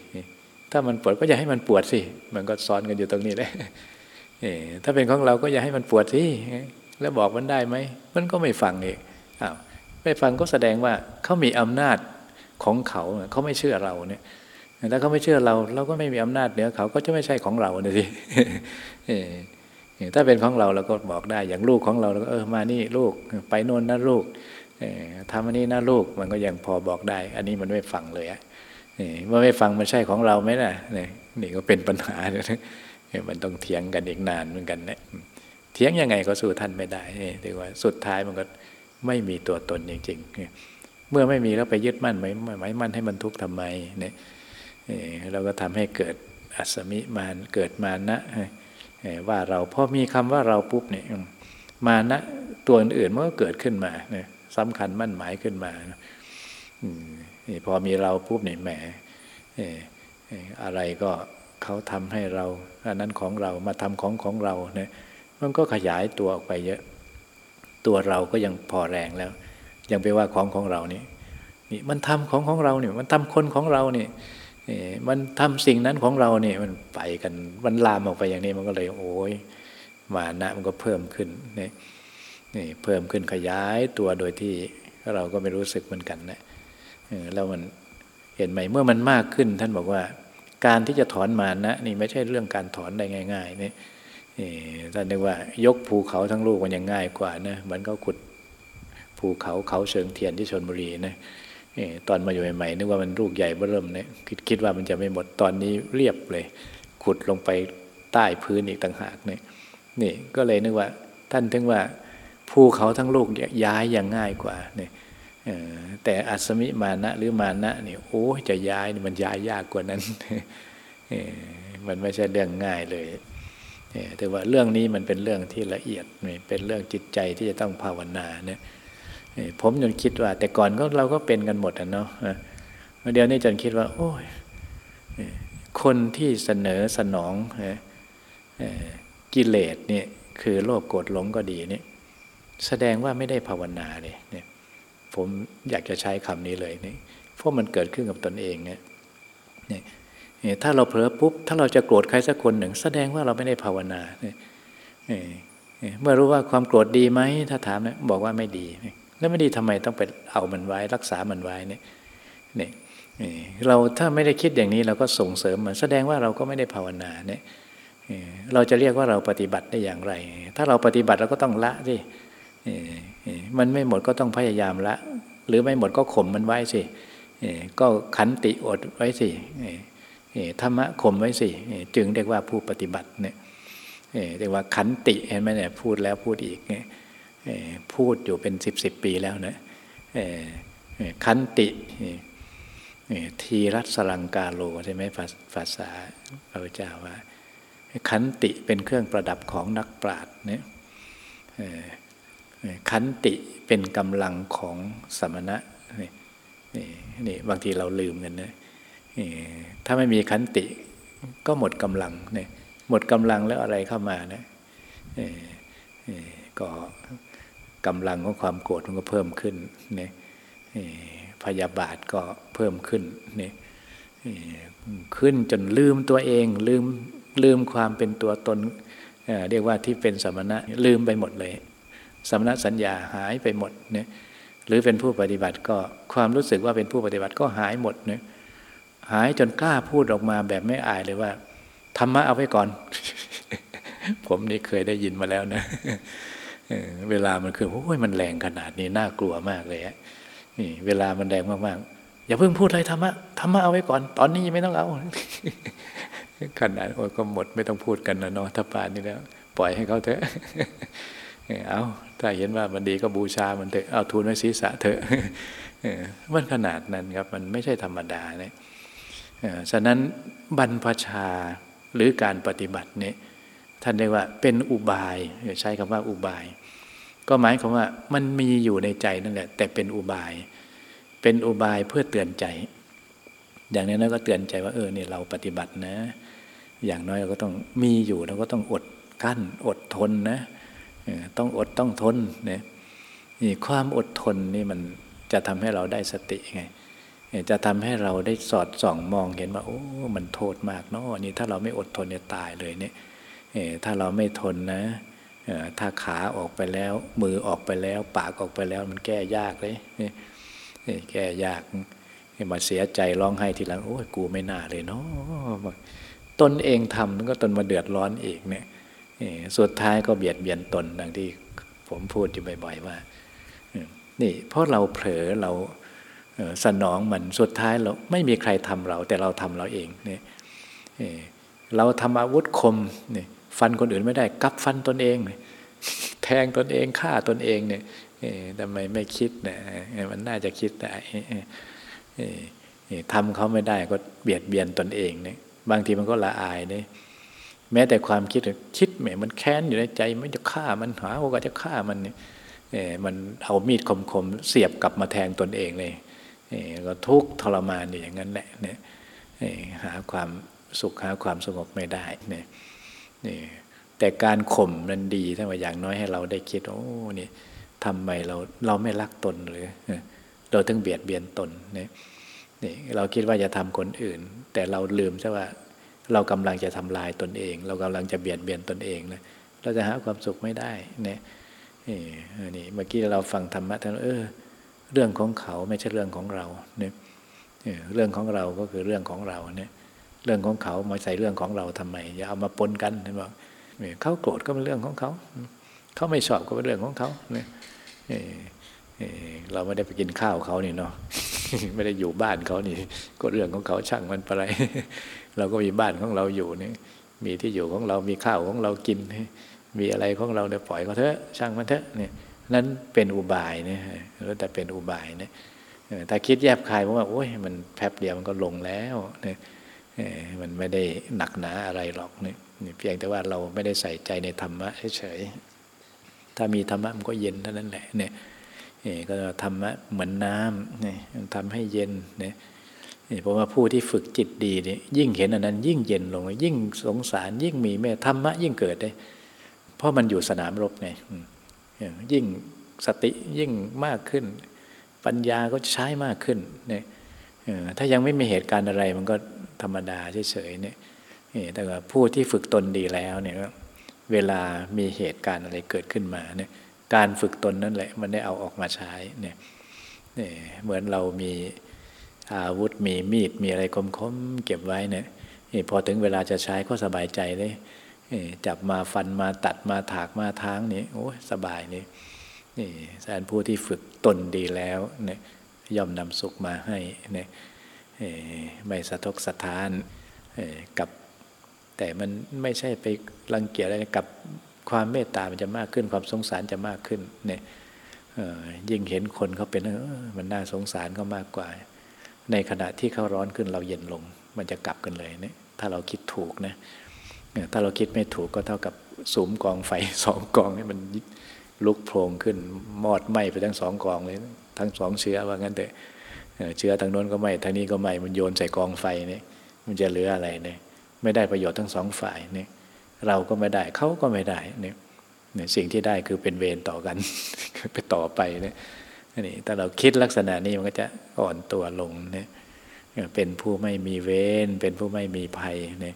ถ้ามันปวดก็อย่าให้มันปวดสิมันก็ซ้อนกันอยู่ตรงนี้เลยถ้าเป็นของเราก็อย่าให้มันปวดสิแล้วบอกมันได้ไหมมันก็ไม่ฟังอีกอ้าวไม่ฟังก็แสดงว่าเขามีอำนาจของเขาเขาไม่เชื่อเราเนี่ยถ้าเขาไม่เชื่อเรา เราก็ไม่มีอำนาจเหนือเขาก็จะไม่ใช่ของเราเนี่ยสิถ้าเป็นของเราเราก็บอกได้อย่างลูกของเราเราก็เออมานี่ลูกไปโน่นนะลูกทำอันนี้นะลูกมันก็ยังพอบอกได้ อันนี้มันไม่ฟังเลยอะ เมื่อไม่ฟังมันใช่ของเราไหมล่ะนี่นี่ก็เป็นปัญหาเนี่ยมันต้องเถียงกันอีกนานเหมือนกันเนี่ยเถียงยังไงก็สู้ท่านไม่ได้เรียกว่าสุดท้ายมันก็ไม่มีตัวตนจริงๆเมื่อไม่มีแล้วไปยึดมั่นไหม่ไม่มั่นให้มันทุกข์ทำไมเนี่ยเราก็ทำให้เกิดอัศมิมานเกิดมานะว่าเราพอมีคำว่าเราปุ๊บเนี่ยมานะตัวอื่นๆมันก็เกิดขึ้นมาเนี่ยสำคัญมั่นหมายขึ้นมา พอมีเราปุ๊บเนี่ยแหมอะไรก็เขาทำให้เราอันนั้นของเรามาทำของของเราเนี่ยมันก็ขยายตัวออกไปเยอะ ตัวเราก็ยังพอแรงแล้ว ยังไปว่าของของเรานี่นี่มันทำของของเราเนี่ยมันทำคนของเราเนี่ยมันทำสิ่งนั้นของเราเนี่ยมันไปกันมันลามออกไปอย่างนี้มันก็เลย โอ้ยมานะมันก็เพิ่มขึ้นนี่นี่เพิ่มขึ้นขยายตัวโดยที่เราก็ไม่รู้สึกเหมือนกันนะ แล้วมันเห็นไหมเมื่อมันมากขึ้น ท่านบอกว่า การที่จะถอนมานะ นี่ไม่ใช่เรื่องการถอนได้ง่าย ๆ นี่ท่านนึกว่ายกภูเขาทั้งลูกมันยังง่ายกว่านะมือนเขาขุดภูเขาเขาเชิงเทียนที่ชนบุรีนะตอนมาอยู่ใหม่ๆนึกว่ามันลูกใหญ่เบิ่มเนี่ยคิดคิดว่ามันจะไม่หมดตอนนี้เรียบเลย ขุดลงไปใต้พื้นอีกต่างหากเนี่ยนี่ก็เลยนึกว่า ท่านถึงว่าภูเขาทั้งลูกย้ายย่างง่ายกว่าเนี่ย แต่อัศมิมานะหรือมานะนี่โอ้จะย้ายมันย้ายยากกว่านั้นมันไม่ใช่เรื่องง่ายเลยแต่ว่าเรื่องนี้มันเป็นเรื่องที่ละเอียดเป็นเรื่องจิตใจที่จะต้องภาวนาเนี่ยผมจนคิดว่า แต่ก่อนก็เราก็เป็นกันหมดอะเนาะเดี๋ยวนี้จนคิดว่า โอ้ยคนที่เสนอสนองกิเลสเนี่ยคือโลภโกรธหลงก็ดีเนี่ยแสดงว่าไม่ได้ภาวนาเลยเนี่ย ผมอยากจะใช้คำนี้เลยนี่เพราะมันเกิดขึ้นกับตนเองเนี่ยนี่ถ้าเราเผลอปุ๊บ ถ้าเราจะโกรธใครสักคนหนึ่ง แสดงว่าเราไม่ได้ภาวนาเนี่ยเมื่อรู้ว่าความโกรธดีไหมถ้าถามเนี่ยบอกว่าไม่ดี แล้วไม่ดีทำไมต้องไปเอามันไว้ รักษามันไว้เนี่ยนี่เราถ้าไม่ได้คิดอย่างนี้เราก็ส่งเสริมมันแสดงว่าเราก็ไม่ได้ภาวนาเนี่ยเราจะเรียกว่าเราปฏิบัติได้อย่างไร ถ้าเราปฏิบัติเราก็ต้องละสิ มันไม่หมดก็ต้องพยายามละ หรือไม่หมดก็ข่มมันไว้สิก็ขันติอดไว้สิธรรมะข่มไว้สิจึงเรียกว่าผู้ปฏิบัติเนี่ยเรียกว่าขันติเห็นไหมเนี่ยพูดแล้วพูดอีกพูดอยู่เป็นสิบสิบปีแล้วนะขันติทีรัสลังกาโลใช่ไหมภาษาพระเจ้าว่าขันติเป็นเครื่องประดับของนักปราชญ์เนี่ย ขันติเป็นกำลังของสมณะนี่นี่บางทีเราลืมกันนะถ้าไม่มีขันติก็หมดกำลังเนี่ยหมดกำลังแล้วอะไรเข้ามานะก็กำลังของความโกรธมันก็เพิ่มขึ้นเนี่ยพยาบาทก็เพิ่มขึ้นเนี่ยขึ้นจนลืมตัวเองลืมลืมความเป็นตัวตนเรียกว่าที่เป็นสมณะลืมไปหมดเลย สมณสัญญาหายไปหมดเนี่ยหรือเป็นผู้ปฏิบัติก็ความรู้สึกว่าเป็นผู้ปฏิบัติก็หายหมดเนี่ยหายจนกล้าพูดออกมาแบบไม่อายเลยว่าธรรมะเอาไว้ก่อน ผมนี่เคยได้ยินมาแล้วนะเวลามันคือโอ้ยมันแรงขนาดนี้น่ากลัวมากเลยฮะนี่ เวลามันแรงมากๆอย่าเพิ่งพูดอะไรธรรมะธรรมะเอาไว้ก่อน ตอนนี้ยังไม่ต้องเอาขนาดโอ้ยก็หมดไม่ต้องพูดกันนะเนาะถ้าป่านนี้แล้ว ปล่อยให้เขาเถอะเอา ถ้าเห็นว่ามันดีก็บูชามันเถอะเอาทูลไว้ศีรษะเถอะมันขนาดนั้นครับมันไม่ใช่ธรรมดาเนี่ยฉะนั้นบรรพชาหรือการปฏิบัติเนี่ยท่านเรียกว่าเป็นอุบายใช้คำว่าอุบาย ก็หมายความว่ามันมีอยู่ในใจนั่นแหละ แต่เป็นอุบาย เป็นอุบายเพื่อเตือนใจ อย่างนี้นก็เตือนใจว่าเออเนี่ยเราปฏิบัตินะ อย่างน้อยเราก็ต้องมีอยู่เราก็ต้องอดกั้นอดทนนะ ต้องอดต้องทนเนี่ยนี่ความอดทนนี่มันจะทำให้เราได้สติไงจะทำให้เราได้สอดส่องมองเห็นว่าโอ้มันโทษมากเนาะนี่ถ้าเราไม่อดทนเนี่ยตายเลยเนี่ยถ้าเราไม่ทนนะถ้าขาออกไปแล้ว มือออกไปแล้ว ปากออกไปแล้วมันแก้ยากเลยแก้ยากมาเสียใจร้องไห้ทีหลังโอ้ยกูไม่น่าเลยเนาะตนเองทำแล้วก็ตนมาเดือดร้อนอีกเนี่ย สุดท้ายก็เบียดเบียนตนดังที่ผมพูดอยู่บ่อยๆว่า นี่เพราะเราเผลอเราสนองมันสุดท้ายเราไม่มีใครทำเรา แต่เราทำเราเองเนี่ยเราทำอาวุธคมเนี่ยฟันคนอื่นไม่ได้กับฟันตนเองแทงตนเองฆ่าตนเองเนี่ยทำไมไม่คิดเนี่ยมันน่าจะคิดได้ทำเขาไม่ได้ก็เบียดเบียนตนเองเนี่ยบางทีมันก็ละอายเนี่ย แม้แต่ความคิดคิดแหมมันแค้นอยู่ในใจมันจะฆ่ามันหาโอกาสจะฆ่ามันเนี่ยมันเอามีดคมๆเสียบกลับมาแทงตนเองเลยก็ทุกทรมานอยู่อย่างนั้นแหละเนี่ยหาความสุขหาความสงบไม่ได้เนี่ยนี่แต่การข่มนั้นดีถ้าว่าอย่างน้อยให้เราได้คิดโอ้นี่ทำไมเราเราไม่รักตนหรือเราถึงเบียดเบียนตนเนี่ยนี่เราคิดว่าจะทำคนอื่น แต่เราลืมใช่ว่า เรากำลังจะทำลายตนเอง เรากำลังจะเบียดเบียนตนเองนะเราจะหาความสุขไม่ได้เนี่ยนี่เมื่อกี้เราฟังธรรมะท่านเออ เรื่องของเขาไม่ใช่เรื่องของเราเนี่ยเรื่องของเราก็คือเรื่องของเราเนี่ย เรื่องของเขามาใส่เรื่องของเราทำไมอย่าเอามาปนกันเห็นบอกเขาโกรธก็เป็นเรื่องของเขา เขาไม่ชอบก็เป็นเรื่องของเขาเนี่ยเราไม่ได้ไปกินข้าวเขานี่เนาะไม่ได้อยู่บ้านเขานี่ ก็เรื่องของเขาช่างมันไปไร เราก็มีบ้านของเราอยู่นี่มีที่อยู่ของเรามีข้าวของเรากิน มีอะไรของเราเนี่ยปล่อยเขาเถอะช่างมันเถอะเนี่ยนั้นเป็นอุบายเนี่ยแล้วแต่เป็นอุบายเนี่ยถ้าคิดแยบคายว่าโอ้ยมันแป๊บเดียวมันก็ลงแล้วเนี่ยมันไม่ได้หนักหนาอะไรหรอกเนี่ยเพียงแต่ว่าเราไม่ได้ใส่ใจในธรรมะเฉยๆถ้ามีธรรมะมันก็เย็นเท่านั้นแหละเนี่ยก็ธรรมะเหมือนน้ำเนี่ยทำให้เย็นเนี่ย เพราะว่าผู้ที่ฝึกจิตดีเนี่ยยิ่งเห็นอันนั้น ยิ่งเย็นลง ยิ่งสงสาร ยิ่งมีเมตธรรมะ ยิ่งเกิดได้ เพราะมันอยู่สนามรบไงยิ่งสติยิ่งมากขึ้น ปัญญาก็ใช้มากขึ้นเนี่ยถ้ายังไม่มีเหตุการณ์อะไรมันก็ธรรมดาเฉยๆเนี่ยแต่ว่าผู้ที่ฝึกตนดีแล้วเนี่ยเวลามีเหตุการณ์อะไรเกิดขึ้นมาเนี่ยการฝึกตนนั่นแหละมันได้เอาออกมาใช้เนี่ยเหมือนเรามี อาวุธมีมีดมีอะไรคมๆเก็บไว้เนี่ยพอถึงเวลาจะใช้ก็สบายใจเลยจับมาฟันมาตัดมาถากมาทางนี่โอ้สบายนี่นี่แสนผู้ที่ฝึกตนดีแล้วเนี่ยย่อมนำสุขมาให้เนี่ยไม่สะทกสะท้านกับ แต่มันไม่ใช่ไปรังเกียจอะไรกับความเมตตามันจะมากขึ้นความสงสารจะมากขึ้นเนี่ยยิ่งเห็นคนเขาเป็นมันน่าสงสารเขามากกว่า ในขณะที่เขาร้อนขึ้นเราเย็นลง มันจะกลับกันเลยเนี่ยถ้าเราคิดถูกนะถ้าเราคิดไม่ถูกก็เท่ากับสูมกองไฟสองกองให้มันลุกโผล่ขึ้นมอดไหม้ไปทั้งสองกองเลย ทั้งสองเชื้อว่างั้นแต่เชื้อทางโน้นก็ไหม้ทางนี้ก็ไหม้มันโยนใส่กองไฟเนี่ยมันจะเหลืออะไรเนี่ยไม่ได้ประโยชน์ทั้งสองฝ่ายเนี่ยเราก็ไม่ได้เขาก็ไม่ได้เนี่ยสิ่งที่ได้คือเป็นเวรต่อกัน ไปต่อไปเนี่ย นี่ถ้าเราคิดลักษณะนี้มันก็จะอ่อนตัวลงเนี่ยเป็นผู้ไม่มีเวรเป็นผู้ไม่มีภัยเนี่ย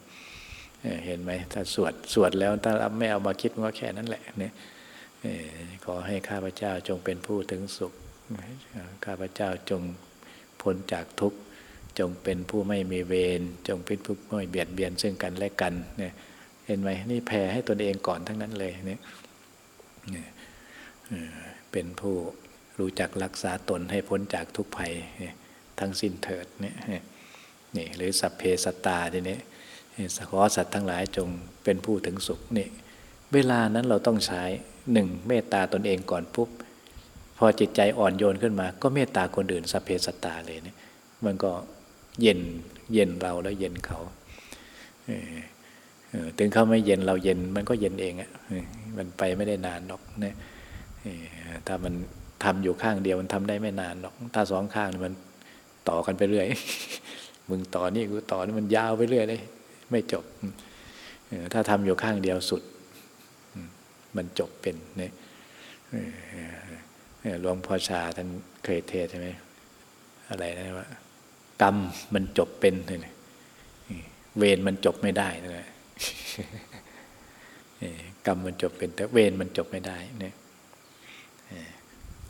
เห็นไหมถ้าสวดสวดแล้วถ้าไม่เอามาคิดมันก็แค่นั้นแหละเนี่ยขอให้ข้าพเจ้าจงเป็นผู้ถึงสุข ข้าพเจ้าจงพ้นจากทุกข์จงเป็นผู้ไม่มีเวรจงเป็นผู้ไม่เบียดเบียนซึ่งกันและกันเนี่ยเห็นไหมนี่แผ่ให้ตนเองก่อนทั้งนั้นเลยเนี่ยเป็นผู้ รู้จักรักษาตนให้พ้นจากทุกภัยทั้งสิ้นเถิดเนี่ยนี่หรือสัพเพสตาทีนี้สขอสัตว์ทั้งหลายจงเป็นผู้ถึงสุขนี่เวลานั้นเราต้องใช้หนึ่งเมตตาตนเองก่อนปุ๊บพอจิตใจอ่อนโยนขึ้นมา ก็เมตตาคนอื่นสัพเพสตาเลยเนี่ยมันก็เย็นเย็นเราแล้วเย็นเขาถึงเขาไม่เย็นเราเย็นมันก็เย็นเองอะมันไปไม่ได้นานหรอกเนี่ยถ้ามัน ทำอยู่ข้างเดียวมันทำได้ไม่นานหรอก ถ้าสองข้างมันต่อกันไปเรื่อย มึงต่อนี่กูต่อนี่มันยาวไปเรื่อยเลย ไม่จบ ถ้าทำอยู่ข้างเดียวสุด มันจบเป็นเนี่ยหลวงพ่อชาท่านเคยเทศใช่ไหมอะไรนะว่ากรรมมันจบเป็นเลยเวรมันจบไม่ได้นะกรรมมันจบเป็น แต่เวรมันจบไม่ได้เนี่ย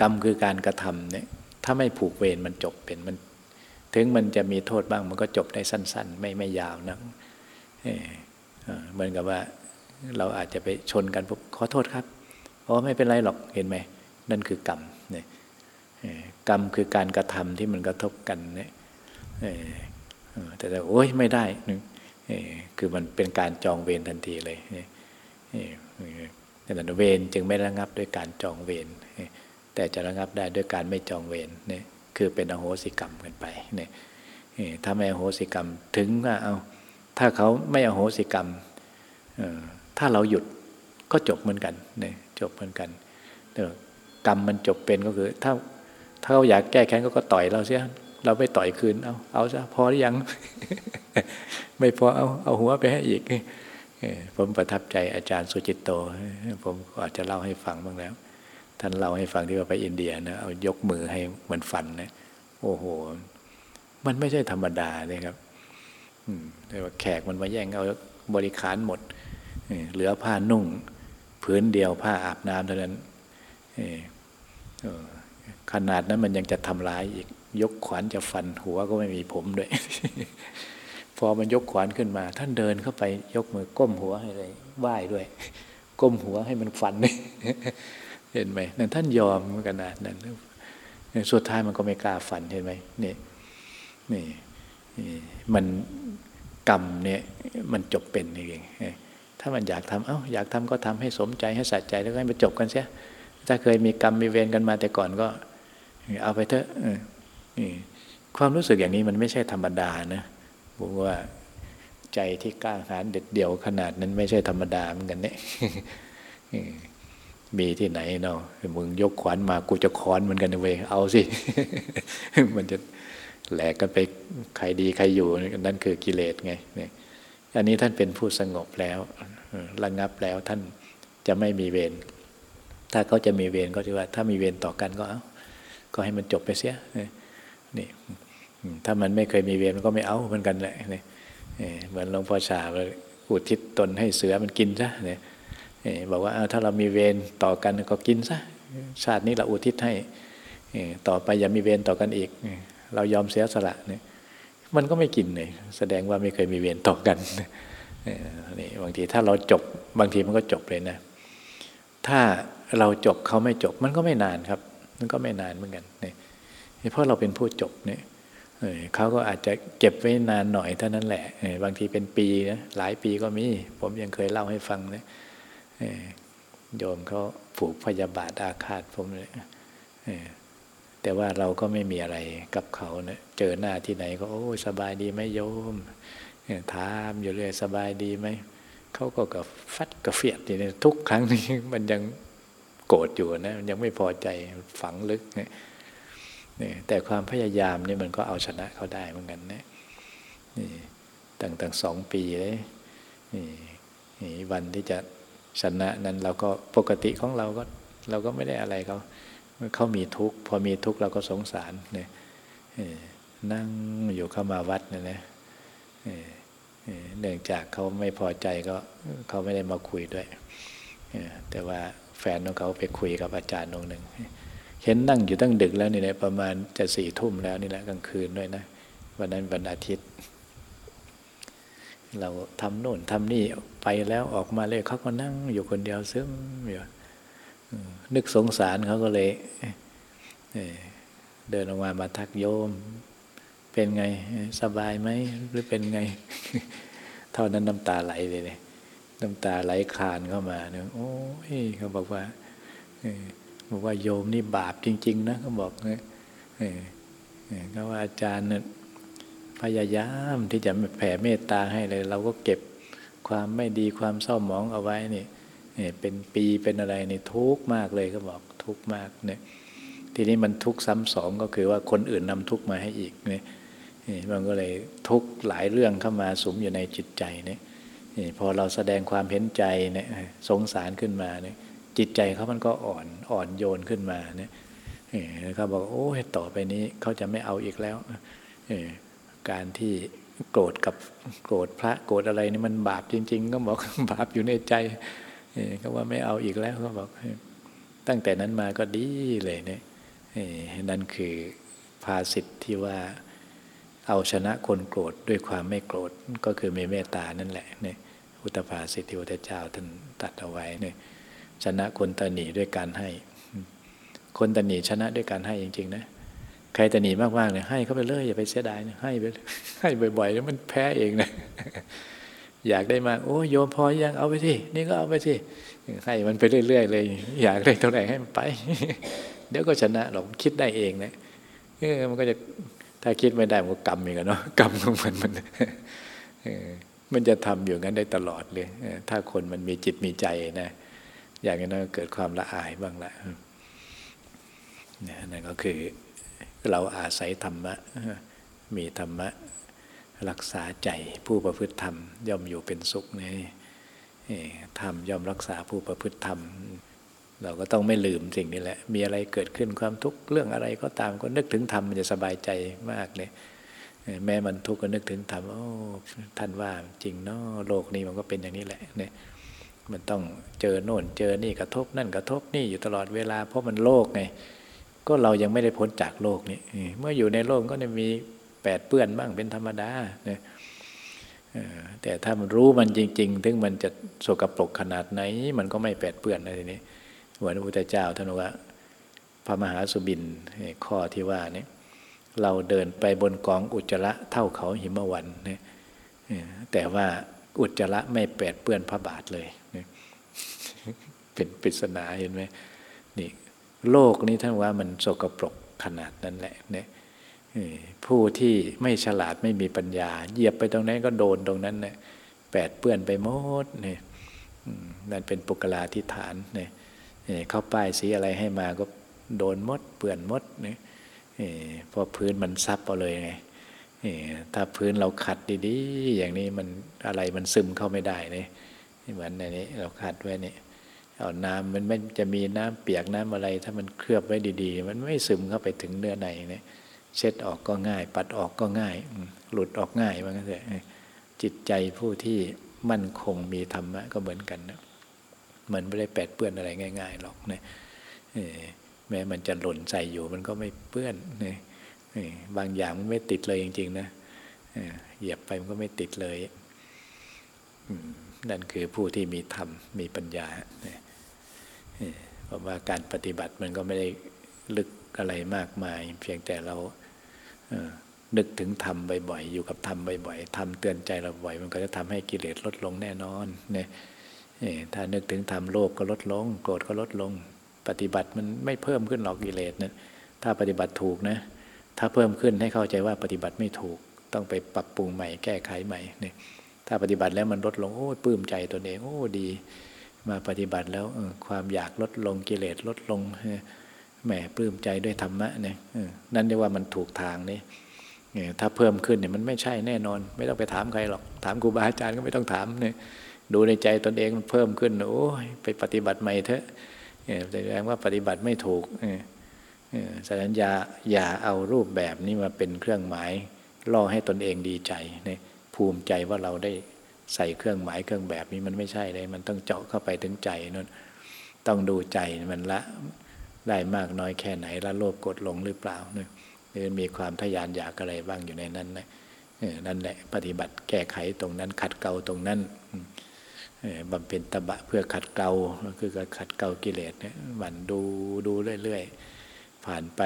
กรรมคือการกระทำเนี่ยถ้าไม่ผูกเวรมันจบเป็นมันถึงมันจะมีโทษบ้างมันก็จบได้สั้น ๆ ไม่ไม่ยาวนักเหมือนกับว่าเราอาจจะไปชนกันปุ๊บขอโทษครับเพราะไม่เป็นไรหรอกเห็นไหมนั่นคือกรรมเนี่ยกรรมคือการกระทำที่มันกระทบกันเนี่ยแต่แต่โอ้ยไม่ได้คือมันเป็นการจองเวรทันทีเลยแต่นั้นเวรจึงไม่ระงับด้วยการจองเวร แต่จะระงับได้ด้วยการไม่จองเวรเนี่ยคือเป็นอโหสิกรรมกันไปเนี่ยถ้าไม่อโหสิกรรมถึงว่าเอาถ้าเขาไม่อโหสิกรรมถ้าเราหยุดก็จบเหมือนกันเนี่ยจบเหมือนกันกรรมมันจบเป็นก็คือ ถ้าถ้าเขาอยากแก้แค้นก็ต่อยเราเสียเราไม่ต่อยคืน เอาเอาซะพอหรือยัง ไม่พอเอาเอาหัวไปให้อีกผมประทับใจอาจารย์สุจิตโต ผมอาจจะเล่าให้ฟังบ้างแล้ว ท่านเล่าให้ฟังที่ว่าไปอินเดียนะเอายกมือให้เหมือนฟันนะโอ้โห มันไม่ใช่ธรรมดาเลยครับแต่ว่าแขกมันมาแย่งเอาบริขารหมดเหลือผ้านุ่งพื้นเดียวผ้าอาบน้ำเท่านั้นขนาดนั้นมันยังจะทำร้ายอีก ยกขวานจะฟันหัวก็ไม่มีผมด้วย พอมันยกขวานขึ้นมา ท่านเดินเข้าไปยกมือก้มหัวให้เลยไหว้ด้วย ก้มหัวให้มันฟันเเห็นไหมนั่นท่านยอมขนาดนั้นสุดท้ายมันก็ไม่กล้าฟันเห็นไหมนี่นี่มันกรรมเนี่ยมันจบเป็นเองถ้ามันอยากทำเอ้าอยากทำก็ทำให้สมใจให้สัจใจแล้วก็ให้มันจบกันเสียถ้าเคยมีกรรมมีเวรกันมาแต่ก่อนก็ เอาไปเถอะความรู้สึกอย่างนี้มันไม่ใช่ธรรมดานะบอกว่าใจที่กล้าหาญเด็ดเดี่ยวขนาดนั้นไม่ใช่ธรรมดาเหมือนกันเนี่ย มีที่ไหนเนาะมึงยกขวานมากูจะค้อนเหมือนกันเว้ยเอาสิ มันจะแหลกกันไปใครดีใครอยู่นั่นคือกิเลสไงเนี่ยอันนี้ท่านเป็นผู้สงบแล้วระงับแล้วท่านจะไม่มีเวรถ้าเขาจะมีเวรก็ถือว่า ถ้ามีเวรต่อกันก็เอาก็ให้มันจบไปเสียนี่ถ้ามันไม่เคยมีเวรมันก็ไม่เอาเหมือนกันแหละนี่เหมือนหลวงพ่อชาอุทิศตนให้เสือมันกินซะเนี่ย บอกว่าถ้าเรามีเวรต่อกันก็กินซะชาตินี้เราอุทิศให้ต่อไปอย่ามีเวรต่อกันอีก เรายอมเสียสละเนี่ยมันก็ไม่กินเลยแสดงว่าไม่เคยมีเวรต่อกันนี่บางทีถ้าเราจบบางทีมันก็จบเลยนะ ถ้าเราจบเขาไม่จบ มันก็ไม่นานครับ มันก็ไม่นานเหมือนกันเนี่ยเพราะเราเป็นผู้จบเนี่ยเขาก็อาจจะเก็บไว้นานหน่อยเท่านั้นแหละบางทีเป็นปีนะหลายปีก็มี ผมยังเคยเล่าให้ฟังเลย โยมเขาผูกพยาบาทอาฆาตผมเลยแต่ว่าเราก็ไม่มีอะไรกับเขาเนะเจอหน้าที่ไหนก็โอ้สบายดีไหมโยมถามอยู่เรื่อยสบายดีไหมเขาก็กับฟัดกับเฟียดนี่ทุกครั้งนี้มันยังโกรธอยู่นะมันยังไม่พอใจฝังลึกเนี่ยแต่ความพยายามนี่มันก็เอาชนะเขาได้เหมือนกันนะนี่ตั้งแต่สองปีเลยนี่วันที่จะ ชนะนั้นเราก็ปกติของเราก็เราก็ไม่ได้อะไรเขาเขามีทุกข์พอมีทุกข์เราก็สงสารเนี่ยนั่งอยู่เข้ามาวัดเนี่ยนะเนื่องจากเขาไม่พอใจก็เขาไม่ได้มาคุยด้วยแต่ว่าแฟนของเขาไปคุยกับอาจารย์องหนึ่งเห็นนั่งอยู่ตั้งดึกแล้วนี่แหละประมาณจะสี่ทุ่มแล้วนี่แหละกลางคืนด้วยนะวันนั้นวันอาทิตย์ เราทำโน่นทำนี่ไปแล้วออกมาเลยเขาก็นั่งอยู่คนเดียวซึมอยู่นึกสงสารเขาก็เลยเดินออกมามาทักโยม เป็นไงสบายไหมหรือเป็นไง เท่านั้นน้ำตาไหลเลยเลยน้ำตาไหลคลานเข้ามาเนี่ยโอ้ยเขาบอกว่าบอกว่าโยมนี่บาปจริง ๆ นะเขาบอกเนี่ยเขาว่าอาจารย์เนี่ย ยายามที่จะแผ่เมตตาให้เลย เราก็เก็บความไม่ดีความเศร้าหมองเอาไว้นี่เป็นปีเป็นอะไรนี่ทุกข์มากเลยก็บอกทุกข์มากเนี่ยทีนี้มันทุกข์ซ้ำสองก็คือว่าคนอื่นนำทุกข์มาให้อีกเนี่ยมันก็เลยทุกข์หลายเรื่องเข้ามาสมอยู่ในจิตใจเนี่ยพอเราแสดงความเห็นใจเนี่ยสงสารขึ้นมาเนี่ยจิตใจเขามันก็อ่อนอ่อนโยนขึ้นมาเนี่ยเขาบอกโอ้ต่อไปนี้เขาจะไม่เอาอีกแล้ว การที่โกรธกับโกรธพระโกรธอะไรนี่มันบาปจริง ๆ ก็บอกบาปอยู่ในใจเขาว่าไม่เอาอีกแล้วเขาบอก ตั้งแต่นั้นมาก็ดีเลยเนี่ยนั่นคือภาสิทธิ์ที่ว่าเอาชนะคนโกรธด้วยความไม่โกรธก็คือมีเมตตานั่นแหละเนี่ยอุตภาสิทธิพุทธเจ้าท่านตัดเอาไว้เนี่ยชนะคนตนีด้วยการให้ คนตนีชนะด้วยการให้จริง ๆ นะ ใครตนีมากๆเนี่ยให้เขาไปเลยอย่าไปเสียดายนะให้ไปให้บ่อยๆแล้วมันแพ้เองนะอยากได้มากโอ้โยมพอยังเอาไปที่นี่ก็เอาไปที่ให้มันไปเรื่อยๆเลย อยากได้เท่าไหร่ให้มันไป เดี๋ยวก็ชนะหรอกคิดได้เองนะเออมันก็จะถ้าคิดไม่ได้มันก็กรรมอีกเนาะกรรมของมันมันมันจะทำอยู่งั้นได้ตลอดเลยถ้าคนมันมีจิตมีใจนะอย่างนั้นก็เกิดความละอายบ้างละนั่นก็คือ เราอาศัยธรรมะ มีธรรมะ รักษาใจผู้ประพฤติธรรม ย่อมอยู่เป็นสุขนี่ธรรมย่อมรักษาผู้ประพฤติธรรม เราก็ต้องไม่ลืมสิ่งนี้แหละ มีอะไรเกิดขึ้นความทุกข์เรื่องอะไรก็ตามก็นึกถึงธรรมมันจะสบายใจมากเลยแม้มันทุกข์ก็นึกถึงธรรมโอ้ท่านว่าจริงเนาะโลกนี้มันก็เป็นอย่างนี้แหละเนี่ยมันต้องเจอโน่นเจอนี่กระทบนั่นกระทบนี่อยู่ตลอดเวลาเพราะมันโลกไง ก็เรายังไม่ได้พ้นจากโลกนี้เมื่ออยู่ในโลกก็จะมีแปดเปื้อนบ้างเป็นธรรมดาเนี่ยแต่ถ้ามันรู้มันจริง ๆ ถึงมันจะโสกปรกขนาดไหน มันก็ไม่แปดเปื้อนอะไรนี้เหมือนพระพุทธเจ้าท่านว่า พระมหาสุบินข้อที่ว่านี่เราเดินไปบนกองอุจจระเท่าเขาหิมวันนีแต่ว่าอุจจระไม่แปดเปื้อนพระบาทเลย เป็นปริศนาเห็นไหมนี่ โลกนี้ท่านว่ามันโสกปรกขนาดนั้นแหละเนี่ยผู้ที่ไม่ฉลาดไม่มีปัญญา เหยียบไปตรงนั้นก็โดนตรงนั้นเนี่ยแปดเปื้อนไปหมดเนี่ยนั่นเป็นปุกลาธิฐานเนี่ยเข้าป้ายสีอะไรให้มาก็โดนมดเปื่อนมดเนี่ยพอพื้นมันซับเอาเลยไงถ้าพื้นเราขัดดีๆ อย่างนี้มันอะไรมันซึมเข้าไม่ได้เนี่ยเหมือนในนี้เราขัดไว้เนี่ย เอาน้ำมันไม่จะมีน้ำเปียกน้ำอะไร ถ้ามันเคลือบไว้ดี ๆ มันไม่ซึมเข้าไปถึงเนื้อในเนี่ยเช็ดออกก็ง่าย ปัดออกก็ง่าย หลุดออกง่ายมันก็เถอะจิตใจผู้ที่มั่นคงมีธรรมะก็เหมือนกันนะเหมือนไม่ได้แปดเปื้อนอะไรง่าย ๆหรอกเนี่ยแม้มันจะหล่นใส่อยู่มันก็ไม่เปื้อนเนี่ยบางอย่างมันไม่ติดเลยจริง ๆ นะเหยียบไปมันก็ไม่ติดเลยนั่นคือผู้ที่มีธรรมมีปัญญาเเพราะว่าการปฏิบัติมันก็ไม่ได้ลึกอะไรมากมาย เพียงแต่เรานึกถึงธรรมบ่อยๆ อยู่กับธรรมบ่อยๆธรรมเตือนใจเราบ่อยมันก็จะทำให้กิเลสลดลงแน่นอนเนี่ยถ้านึกถึงธรรมโลภก็ลดลง โกรธก็ลดลง ปฏิบัติมันไม่เพิ่มขึ้นหรอกกิเลสนะถ้าปฏิบัติถูกนะ ถ้าเพิ่มขึ้นให้เข้าใจว่าปฏิบัติไม่ถูก ต้องไปปรับปรุงใหม่แก้ไขใหม่เนี่ยถ้าปฏิบัติแล้วมันลดลงโอ้ปลื้มใจตนเอง โอ้ดี มาปฏิบัติแล้วความอยากลดลงกิเลสลดลงแหมปลื้มใจด้วยธรรมะเนี่ยนั่นเรียกว่ามันถูกทางนี่ถ้าเพิ่มขึ้นเนี่ยมันไม่ใช่แน่นอน ไม่ต้องไปถามใครหรอก ถามครูบาอาจารย์ก็ไม่ต้องถามเนี่ยดูในใจตนเองมันเพิ่มขึ้นโอ้ยไปปฏิบัติใหม่เถอะแสดงว่าปฏิบัติไม่ถูกสดงอย่าอย่าเอารูปแบบนี้มาเป็นเครื่องหมายล่อให้ตนเองดีใจเนี่ยภูมิใจว่าเราได้ ใส่เครื่องหมายเครื่องแบบนี้มันไม่ใช่เลย มันต้องเจาะเข้าไปถึงใจนั่นต้องดูใจมันละได้มากน้อยแค่ไหนละโลภกดลงหรือเปล่าเนี่ยมีความทยานอยากอะไรบ้างอยู่ในนั้นนะนั่นแหละปฏิบัติแก้ไขตรงนั้น ขัดเกลาตรงนั้นบำเพ็ญตบะเพื่อขัดเกลาคือการขัดเกลากิเลสเนี่ยมันดูดูเรื่อยๆผ่านไป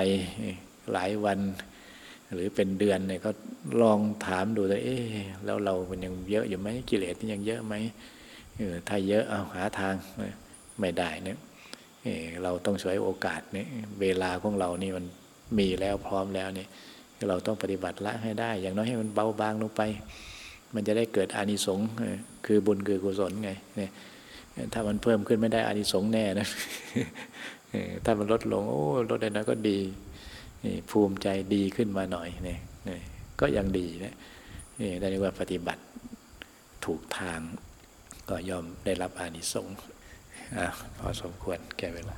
หลายวัน หรือเป็นเดือนเนี่ยก็ลองถามดูเลยเอ๊แล้วเรามันยังเยอะอยู่ไหมกิเลสนี่ยังเยอะไหมเออถ้าเยอะเอาหาทางไม่ได้เนี่ยเราต้องใช่วยโอกาสเนี่ยเวลาของเรานี่มันมีแล้วพร้อมแล้วเนี่ยเราต้องปฏิบัติละให้ได้ อย่างน้อยให้มันเบาบางลงไป มันจะได้เกิดอานิสงส์คือบุญคือกุศลไงเนี่ยถ้ามันเพิ่มขึ้นไม่ได้อานิสงส์แน่นะถ้ามันลดลงโอ้ลดได้น้อยก็ดี ภูมิใจดีขึ้นมาหน่อยเนี่ยก็ยังดีนะนี่ได้เรียกว่าปฏิบัติถูกทางก็ยอมได้รับอานิสงส์พอสมควรแก่เวลา